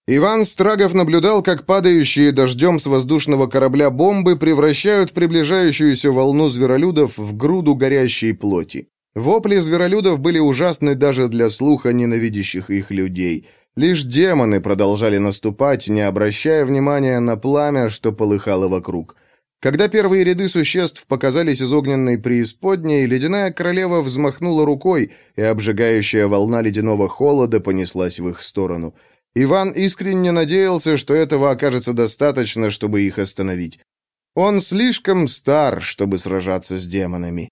[SPEAKER 2] Иван Страгов наблюдал, как падающие дождем с воздушного корабля бомбы превращают приближающуюся волну зверолюдов в груду горящей плоти. Вопли зверолюдов были ужасны даже для слуха ненавидящих их людей. Лишь демоны продолжали наступать, не обращая внимания на пламя, что полыхало вокруг. Когда первые ряды существ показались из огненной преисподней, ледяная королева взмахнула рукой, и обжигающая волна ледяного холода понеслась в их сторону. Иван искренне надеялся, что этого окажется достаточно, чтобы их остановить. Он слишком стар, чтобы сражаться с демонами.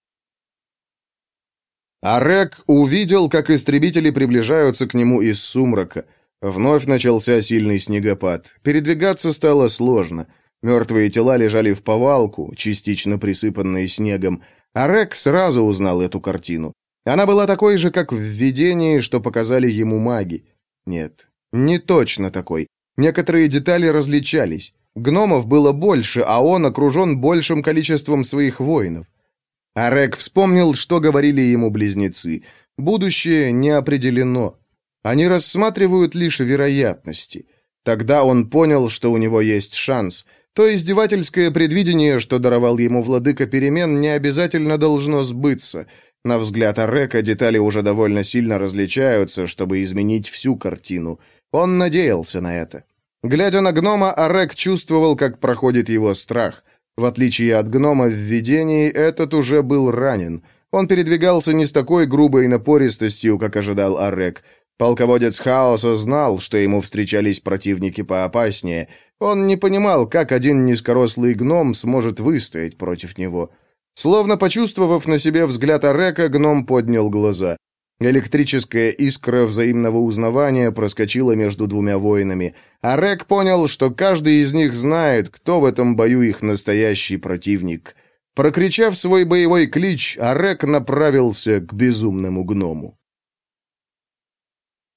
[SPEAKER 2] Арек увидел, как истребители приближаются к нему из сумрака. Вновь начался сильный снегопад. Передвигаться стало сложно. Мертвые тела лежали в повалку, частично присыпанные снегом. Арек сразу узнал эту картину. Она была такой же, как в видении, что показали ему маги. Нет, не точно такой. Некоторые детали различались. Гномов было больше, а он окружен большим количеством своих воинов. Арек вспомнил, что говорили ему близнецы. Будущее не определено. Они рассматривают лишь вероятности. Тогда он понял, что у него есть шанс. То издевательское предвидение, что даровал ему владыка перемен, не обязательно должно сбыться. На взгляд Арека детали уже довольно сильно различаются, чтобы изменить всю картину. Он надеялся на это. Глядя на гнома, Арек чувствовал, как проходит его страх. В отличие от гнома в видении, этот уже был ранен. Он передвигался не с такой грубой напористостью, как ожидал Арек. Полководец Хаоса знал, что ему встречались противники поопаснее. Он не понимал, как один низкорослый гном сможет выстоять против него. Словно почувствовав на себе взгляд Арека, гном поднял глаза. Электрическая искра взаимного узнавания проскочила между двумя воинами. Арек понял, что каждый из них знает, кто в этом бою их настоящий противник. Прокричав свой боевой клич, Арек направился к безумному гному.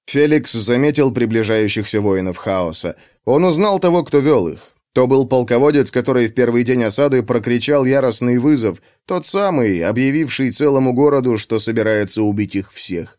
[SPEAKER 2] Феликс заметил приближающихся воинов хаоса. Он узнал того, кто вел их. То был полководец, который в первый день осады прокричал яростный вызов, тот самый, объявивший целому городу, что собирается убить их всех.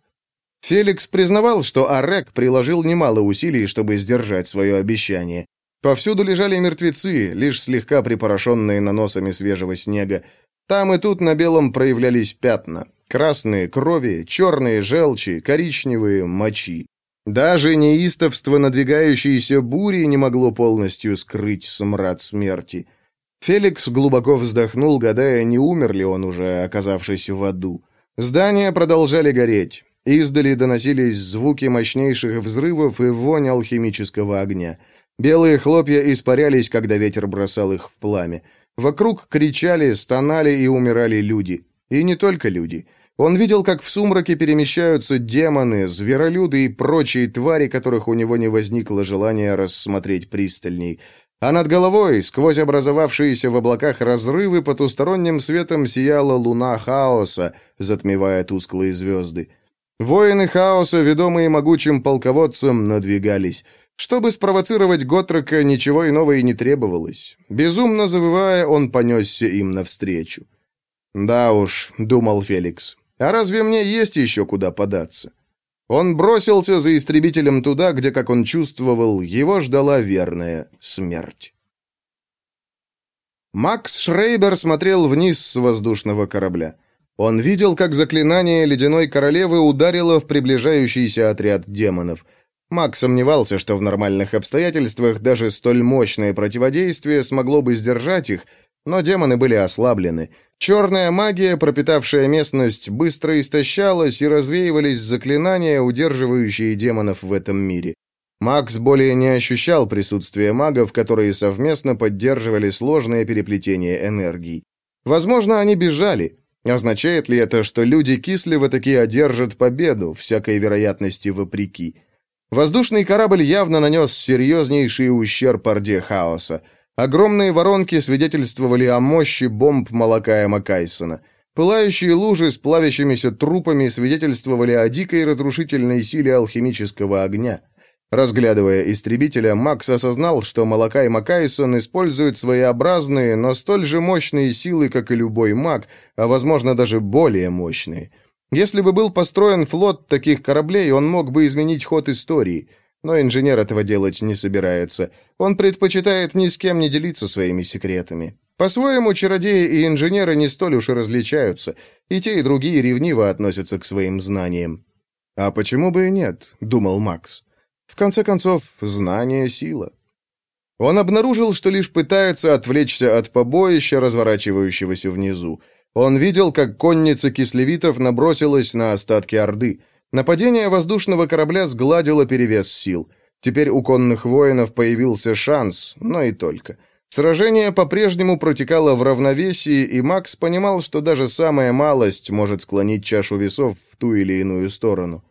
[SPEAKER 2] Феликс признавал, что Арек приложил немало усилий, чтобы сдержать свое обещание. Повсюду лежали мертвецы, лишь слегка припорошенные наносами свежего снега. Там и тут на белом проявлялись пятна. Красные — крови, черные — желчи, коричневые — мочи. Даже неистовство надвигающейся бури не могло полностью скрыть смрад смерти. Феликс глубоко вздохнул, гадая, не умер ли он уже, оказавшись в аду. Здания продолжали гореть. Издали доносились звуки мощнейших взрывов и вонь алхимического огня. Белые хлопья испарялись, когда ветер бросал их в пламя. Вокруг кричали, стонали и умирали люди. И не только люди — он видел, как в сумраке перемещаются демоны, зверолюды и прочие твари, которых у него не возникло желания рассмотреть пристальней. А над головой, сквозь образовавшиеся в облаках разрывы, потусторонним светом сияла луна хаоса, затмевая тусклые звезды. Воины хаоса, ведомые могучим полководцем, надвигались. Чтобы спровоцировать Готрека, ничего иного и не требовалось. Безумно завывая, он понесся им навстречу. «Да уж», — думал Феликс, а разве мне есть еще куда податься? Он бросился за истребителем туда, где, как он чувствовал, его ждала верная смерть. Макс Шрейбер смотрел вниз с воздушного корабля. Он видел, как заклинание Ледяной Королевы ударило в приближающийся отряд демонов. Мак сомневался, что в нормальных обстоятельствах даже столь мощное противодействие смогло бы сдержать их, но демоны были ослаблены. Черная магия, пропитавшая местность, быстро истощалась, и развеивались заклинания, удерживающие демонов в этом мире. Макс более не ощущал присутствия магов, которые совместно поддерживали сложное переплетение энергий. Возможно, они бежали. Означает ли это, что люди Кислева таки одержат победу, всякой вероятности вопреки? Воздушный корабль явно нанес серьезнейший ущерб Орде Хаоса. Огромные воронки свидетельствовали о мощи бомб Малакая Макайсона. Пылающие лужи с плавящимися трупами свидетельствовали о дикой разрушительной силе алхимического огня. Разглядывая истребителя, Макс осознал, что Малакай Макайсон использует своеобразные, но столь же мощные силы, как и любой маг, а возможно даже более мощные. Если бы был построен флот таких кораблей, он мог бы изменить ход истории. Но инженер этого делать не собирается. Он предпочитает ни с кем не делиться своими секретами. По-своему, чародеи и инженеры не столь уж и различаются, и те, и другие ревниво относятся к своим знаниям. «А почему бы и нет?» — думал Макс. В конце концов, знание — сила. Он обнаружил, что лишь пытается отвлечься от побоища, разворачивающегося внизу. Он видел, как конница кислевитов набросилась на остатки Орды. Нападение воздушного корабля сгладило перевес сил. Теперь у конных воинов появился шанс, но и только. Сражение по-прежнему протекало в равновесии, и Макс понимал, что даже самая малость может склонить чашу весов в ту или иную сторону.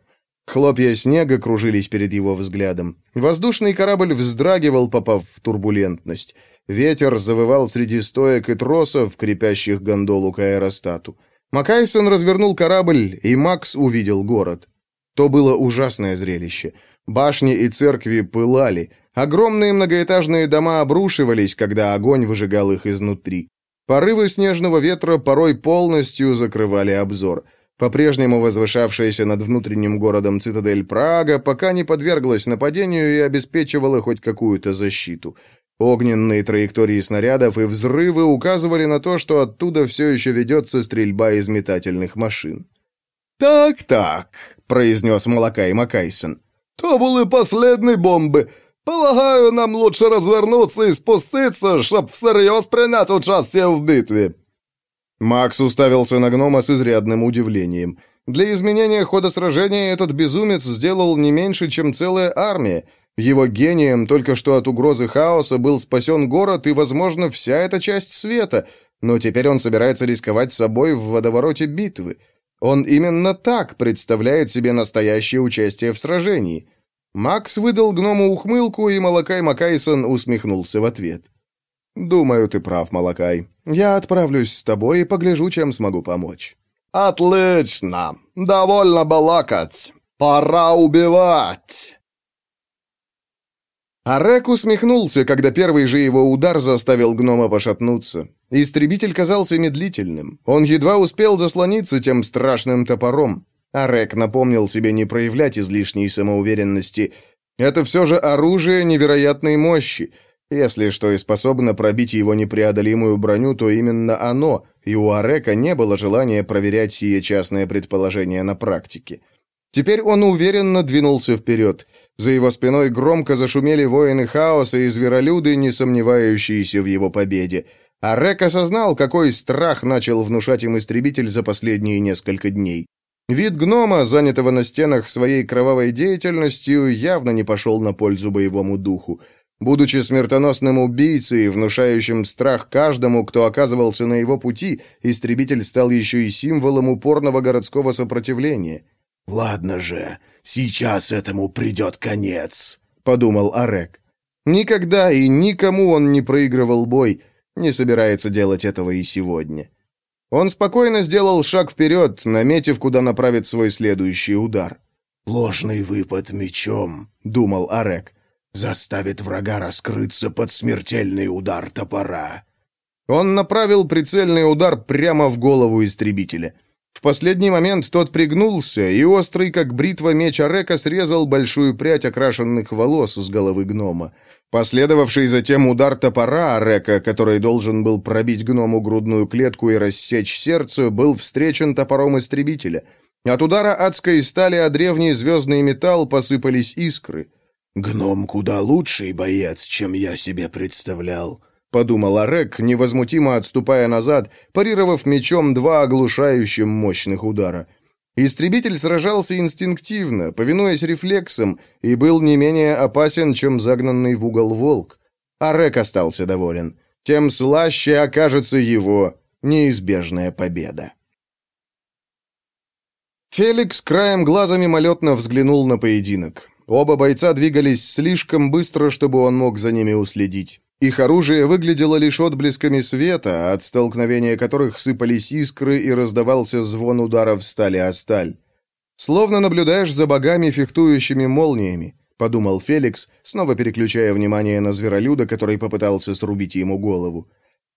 [SPEAKER 2] Хлопья снега кружились перед его взглядом. Воздушный корабль вздрагивал, попав в турбулентность. Ветер завывал среди стоек и тросов, крепящих гондолу к аэростату. Макайсон развернул корабль, и Макс увидел город. То было ужасное зрелище. Башни и церкви пылали. Огромные многоэтажные дома обрушивались, когда огонь выжигал их изнутри. Порывы снежного ветра порой полностью закрывали обзор — по-прежнему возвышавшаяся над внутренним городом цитадель Прага пока не подверглась нападению и обеспечивала хоть какую-то защиту. Огненные траектории снарядов и взрывы указывали на то, что оттуда все еще ведется стрельба из метательных машин.
[SPEAKER 1] «Так-так», — произнес Малакай Макайсон. «То були последні бомби. Полагаю, нам лучше развернуться и спуститься, чтоб всерьез принять участие в битве».
[SPEAKER 2] Макс уставился на гнома с изрядным удивлением. Для изменения хода сражения этот безумец сделал не меньше, чем целая армия. Его гением только что от угрозы хаоса был спасен город и, возможно, вся эта часть света, но теперь он собирается рисковать собой в водовороте битвы. Он именно так представляет себе настоящее участие в сражении. Макс выдал гному ухмылку, и Малакай Макайсон усмехнулся в ответ. «Думаю, ты прав, Малакай. Я отправлюсь с тобой и погляжу, чем смогу помочь».
[SPEAKER 1] «Отлично! Довольно балакать! Пора убивать!»
[SPEAKER 2] Арек усмехнулся, когда первый же его удар заставил гнома пошатнуться. Истребитель казался медлительным. Он едва успел заслониться тем страшным топором. Арек напомнил себе не проявлять излишней самоуверенности. Это все же оружие невероятной мощи — если что и способно пробить его непреодолимую броню, то именно оно, и у Арека не было желания проверять сие частное предположение на практике. Теперь он уверенно двинулся вперед. За его спиной громко зашумели воины хаоса и зверолюды, не сомневающиеся в его победе. Арек осознал, какой страх начал внушать им истребитель за последние несколько дней. Вид гнома, занятого на стенах своей кровавой деятельностью, явно не пошел на пользу боевому духу. Будучи смертоносным убийцей, внушающим страх каждому, кто оказывался на его пути, истребитель стал еще и символом упорного городского сопротивления.
[SPEAKER 4] «Ладно же, сейчас этому придет конец», —
[SPEAKER 2] подумал Арек. Никогда и никому он не проигрывал бой, не собирается делать этого и сегодня. Он спокойно сделал шаг вперед, наметив, куда направит свой следующий удар.
[SPEAKER 4] «Ложный выпад мечом», — думал Арек заставит врага раскрыться под смертельный удар топора.
[SPEAKER 2] Он направил прицельный удар прямо в голову истребителя. В последний момент тот пригнулся, и острый, как бритва, меч Арека срезал большую прядь окрашенных волос с головы гнома. Последовавший затем удар топора Арека, который должен был пробить гному грудную клетку и рассечь сердце, был встречен топором истребителя. От удара адской стали о древний звездный металл посыпались искры.
[SPEAKER 4] «Гном куда лучший боец, чем я себе представлял», —
[SPEAKER 2] подумал Арек, невозмутимо отступая назад, парировав мечом два оглушающим мощных удара — Истребитель сражался инстинктивно, повинуясь рефлексам, и был не менее опасен, чем загнанный в угол волк. А Рек остался доволен. Тем слаще окажется его неизбежная победа. Феликс краем глаза мимолетно взглянул на поединок. Оба бойца двигались слишком быстро, чтобы он мог за ними уследить. Их оружие выглядело лишь отблесками света, от столкновения которых сыпались искры и раздавался звон ударов стали о сталь. «Словно наблюдаешь за богами, фехтующими молниями», — подумал Феликс, снова переключая внимание на зверолюда, который попытался срубить ему голову.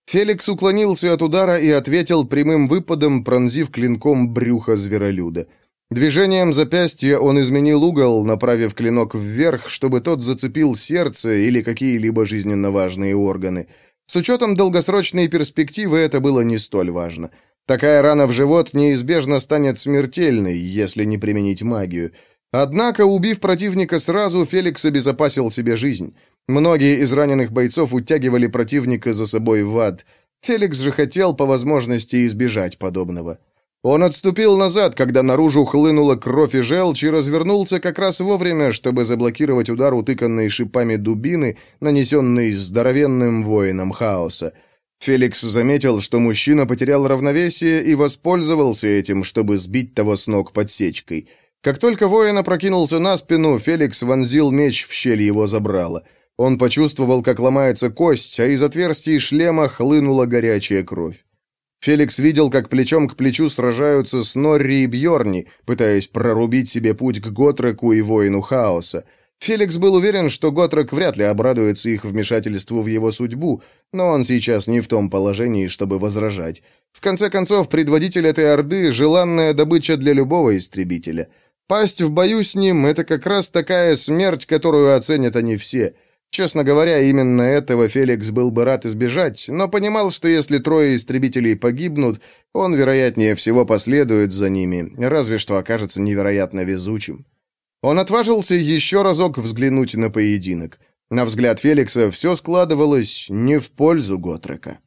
[SPEAKER 2] Феликс уклонился от удара и ответил прямым выпадом, пронзив клинком брюхо зверолюда — Движением запястья он изменил угол, направив клинок вверх, чтобы тот зацепил сердце или какие-либо жизненно важные органы. С учетом долгосрочной перспективы это было не столь важно. Такая рана в живот неизбежно станет смертельной, если не применить магию. Однако, убив противника сразу, Феликс обезопасил себе жизнь. Многие из раненых бойцов утягивали противника за собой в ад. Феликс же хотел по возможности избежать подобного. Он отступил назад, когда наружу хлынула кровь и желчь, и развернулся как раз вовремя, чтобы заблокировать удар утыканной шипами дубины, нанесенный здоровенным воином хаоса. Феликс заметил, что мужчина потерял равновесие и воспользовался этим, чтобы сбить того с ног подсечкой. Как только воин опрокинулся на спину, Феликс вонзил меч в щель его забрала. Он почувствовал, как ломается кость, а из отверстий шлема хлынула горячая кровь. Феликс видел, как плечом к плечу сражаются Снорри и Бьорни, пытаясь прорубить себе путь к Готреку и воину хаоса. Феликс был уверен, что Готрек вряд ли обрадуется их вмешательству в его судьбу, но он сейчас не в том положении, чтобы возражать. В конце концов, предводитель этой орды — желанная добыча для любого истребителя. Пасть в бою с ним — это как раз такая смерть, которую оценят они все — Честно говоря, именно этого Феликс был бы рад избежать, но понимал, что если трое истребителей погибнут, он, вероятнее всего, последует за ними, разве что окажется невероятно везучим. Он отважился еще разок взглянуть на поединок. На взгляд Феликса все складывалось не в пользу Готрека.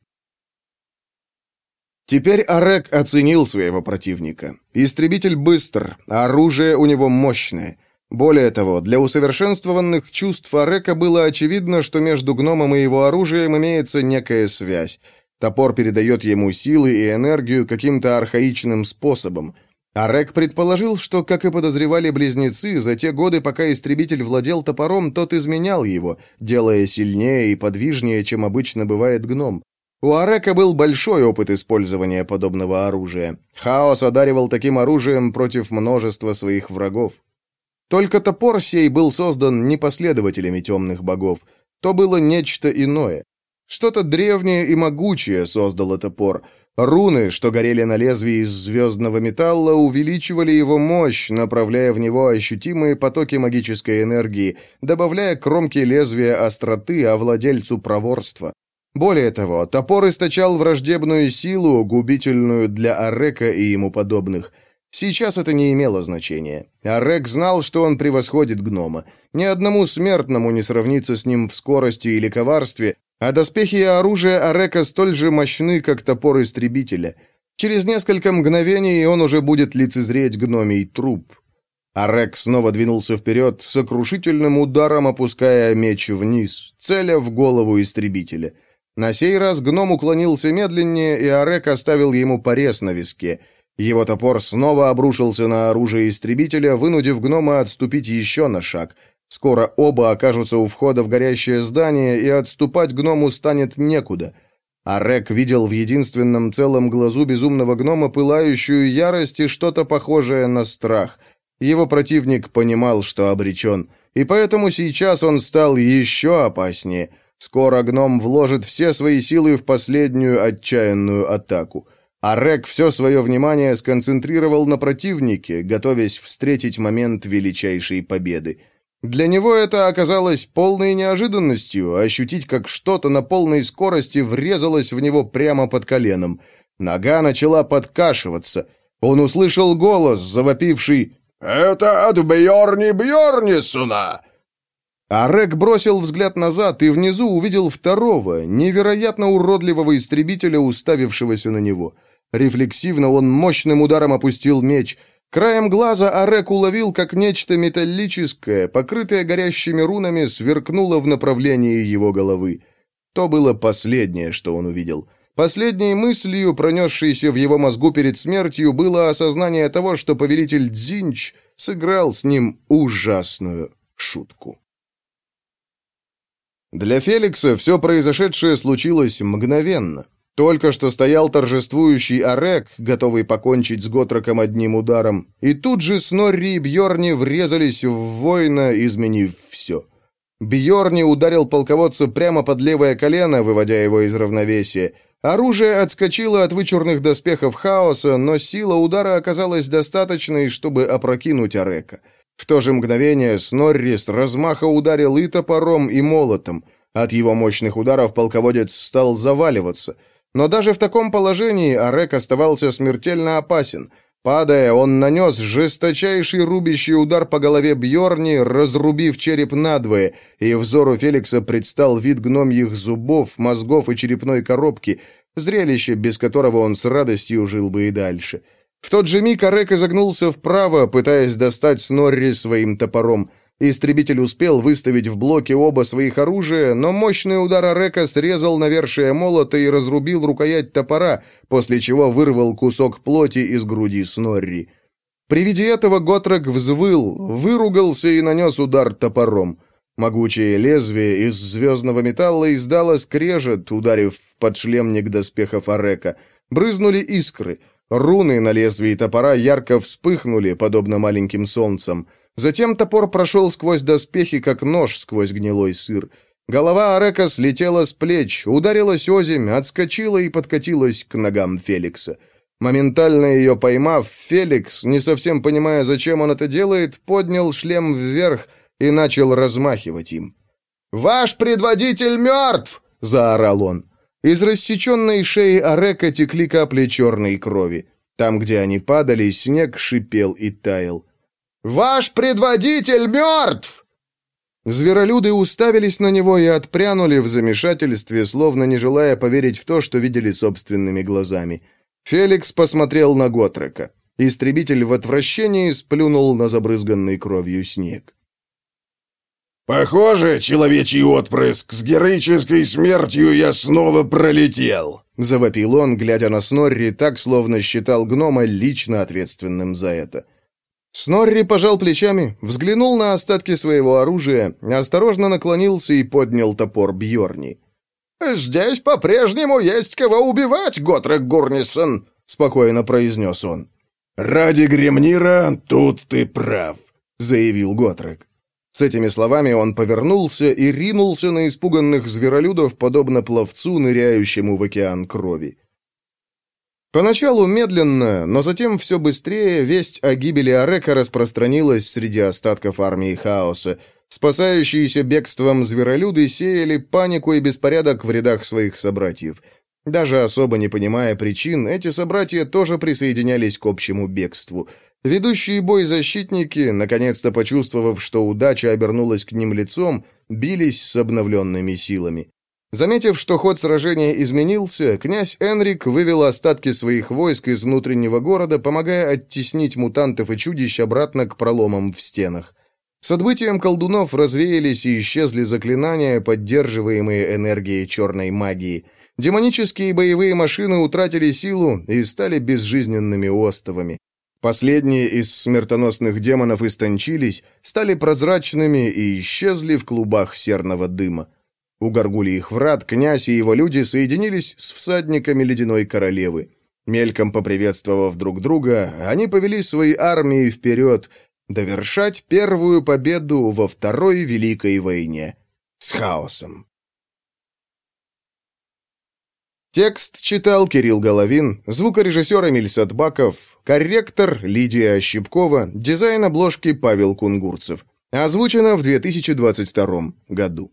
[SPEAKER 2] Теперь Арек оценил своего противника. Истребитель быстр, оружие у него мощное. Более того, для усовершенствованных чувств Арека было очевидно, что между гномом и его оружием имеется некая связь. Топор передает ему силы и энергию каким-то архаичным способом. Арек предположил, что, как и подозревали близнецы, за те годы, пока истребитель владел топором, тот изменял его, делая сильнее и подвижнее, чем обычно бывает гном. У Арека был большой опыт использования подобного оружия. Хаос одаривал таким оружием против множества своих врагов. Только топор сей был создан не последователями темных богов. То было нечто иное. Что-то древнее и могучее создало топор. Руны, что горели на лезвии из звездного металла, увеличивали его мощь, направляя в него ощутимые потоки магической энергии, добавляя кромке лезвия остроты, а владельцу проворства. Более того, топор источал враждебную силу, губительную для Арека и ему подобных – Сейчас это не имело значения. Арек знал, что он превосходит гнома. Ни одному смертному не сравнится с ним в скорости или коварстве, а доспехи и оружие Арека столь же мощны, как топор истребителя. Через несколько мгновений он уже будет лицезреть гномий труп. Арек снова двинулся вперед, сокрушительным ударом опуская меч вниз, целя в голову истребителя. На сей раз гном уклонился медленнее, и Арек оставил ему порез на виске — его топор снова обрушился на оружие истребителя, вынудив гнома отступить еще на шаг. Скоро оба окажутся у входа в горящее здание, и отступать гному станет некуда. А Рек видел в единственном целом глазу безумного гнома пылающую ярость и что-то похожее на страх. Его противник понимал, что обречен, и поэтому сейчас он стал еще опаснее. Скоро гном вложит все свои силы в последнюю отчаянную атаку. А Рек все свое внимание сконцентрировал на противнике, готовясь встретить момент величайшей победы. Для него это оказалось полной неожиданностью, ощутить, как что-то на полной скорости врезалось в него прямо под коленом. Нога начала подкашиваться. Он услышал голос, завопивший
[SPEAKER 4] «Это от Бьорни Бьорнисона!»
[SPEAKER 2] Арек бросил взгляд назад и внизу увидел второго, невероятно уродливого истребителя, уставившегося на него. Рефлексивно он мощным ударом опустил меч. Краем глаза Арек уловил, как нечто металлическое, покрытое горящими рунами, сверкнуло в направлении его головы. То было последнее, что он увидел. Последней мыслью, пронесшейся в его мозгу перед смертью, было осознание того, что повелитель Дзинч сыграл с ним ужасную шутку. Для Феликса все произошедшее случилось мгновенно. Только что стоял торжествующий Арек, готовый покончить с Готроком одним ударом, и тут же Снорри и Бьорни врезались в воина, изменив все. Бьорни ударил полководца прямо под левое колено, выводя его из равновесия. Оружие отскочило от вычурных доспехов хаоса, но сила удара оказалась достаточной, чтобы опрокинуть Арека. В то же мгновение Снорри с размаха ударил и топором, и молотом. От его мощных ударов полководец стал заваливаться — но даже в таком положении Арек оставался смертельно опасен. Падая, он нанес жесточайший рубящий удар по голове Бьорни, разрубив череп надвое, и взору Феликса предстал вид гномьих зубов, мозгов и черепной коробки, зрелище, без которого он с радостью жил бы и дальше. В тот же миг Арек изогнулся вправо, пытаясь достать Снорри своим топором — Истребитель успел выставить в блоке оба своих оружия, но мощный удар Арека срезал навершие молота и разрубил рукоять топора, после чего вырвал кусок плоти из груди Снорри. При виде этого Готрек взвыл, выругался и нанес удар топором. Могучее лезвие из звездного металла издало скрежет, ударив в подшлемник доспехов Арека. Брызнули искры. Руны на лезвии топора ярко вспыхнули, подобно маленьким солнцам. Затем топор прошел сквозь доспехи, как нож сквозь гнилой сыр. Голова Арека слетела с плеч, ударилась озимь, отскочила и подкатилась к ногам Феликса. Моментально ее поймав, Феликс, не совсем понимая, зачем он это делает, поднял шлем вверх и начал размахивать им. «Ваш предводитель мертв!» — заорал он. Из рассеченной шеи Арека текли капли черной крови. Там, где они падали, снег шипел и таял. «Ваш предводитель мертв!» Зверолюды уставились на него и отпрянули в замешательстве, словно не желая поверить в то, что видели собственными глазами. Феликс посмотрел на Готрека. Истребитель в отвращении сплюнул на забрызганный кровью снег.
[SPEAKER 4] «Похоже, человечий отпрыск, с героической смертью я снова пролетел!» — завопил он, глядя на Снорри, так, словно считал гнома лично ответственным за это.
[SPEAKER 2] Снорри пожал плечами, взглянул на остатки своего оружия, осторожно наклонился и поднял топор Бьорни.
[SPEAKER 3] «Здесь по-прежнему есть кого убивать, Готрек Гурнисон», — спокойно произнес он.
[SPEAKER 4] «Ради Гремнира тут ты прав», — заявил Готрек.
[SPEAKER 2] С этими словами он повернулся и ринулся на испуганных зверолюдов, подобно пловцу, ныряющему в океан крови. Поначалу медленно, но затем все быстрее весть о гибели Арека распространилась среди остатков армии хаоса. Спасающиеся бегством зверолюды сеяли панику и беспорядок в рядах своих собратьев. Даже особо не понимая причин, эти собратья тоже присоединялись к общему бегству. Ведущие бой защитники, наконец-то почувствовав, что удача обернулась к ним лицом, бились с обновленными силами. Заметив, что ход сражения изменился, князь Энрик вывел остатки своих войск из внутреннего города, помогая оттеснить мутантов и чудищ обратно к проломам в стенах. С отбытием колдунов развеялись и исчезли заклинания, поддерживаемые энергией черной магии. Демонические боевые машины утратили силу и стали безжизненными остовами. Последние из смертоносных демонов истончились, стали прозрачными и исчезли в клубах серного дыма. У горгульих врат князь и его люди соединились с всадниками ледяной королевы. Мельком поприветствовав друг друга, они повели свои армии вперед, довершать первую победу во Второй Великой войне с хаосом. Текст читал Кирилл Головин, звукорежиссер Эмиль Садбаков, корректор Лидия Ощепкова, дизайн обложки Павел Кунгурцев. Озвучено в 2022 году.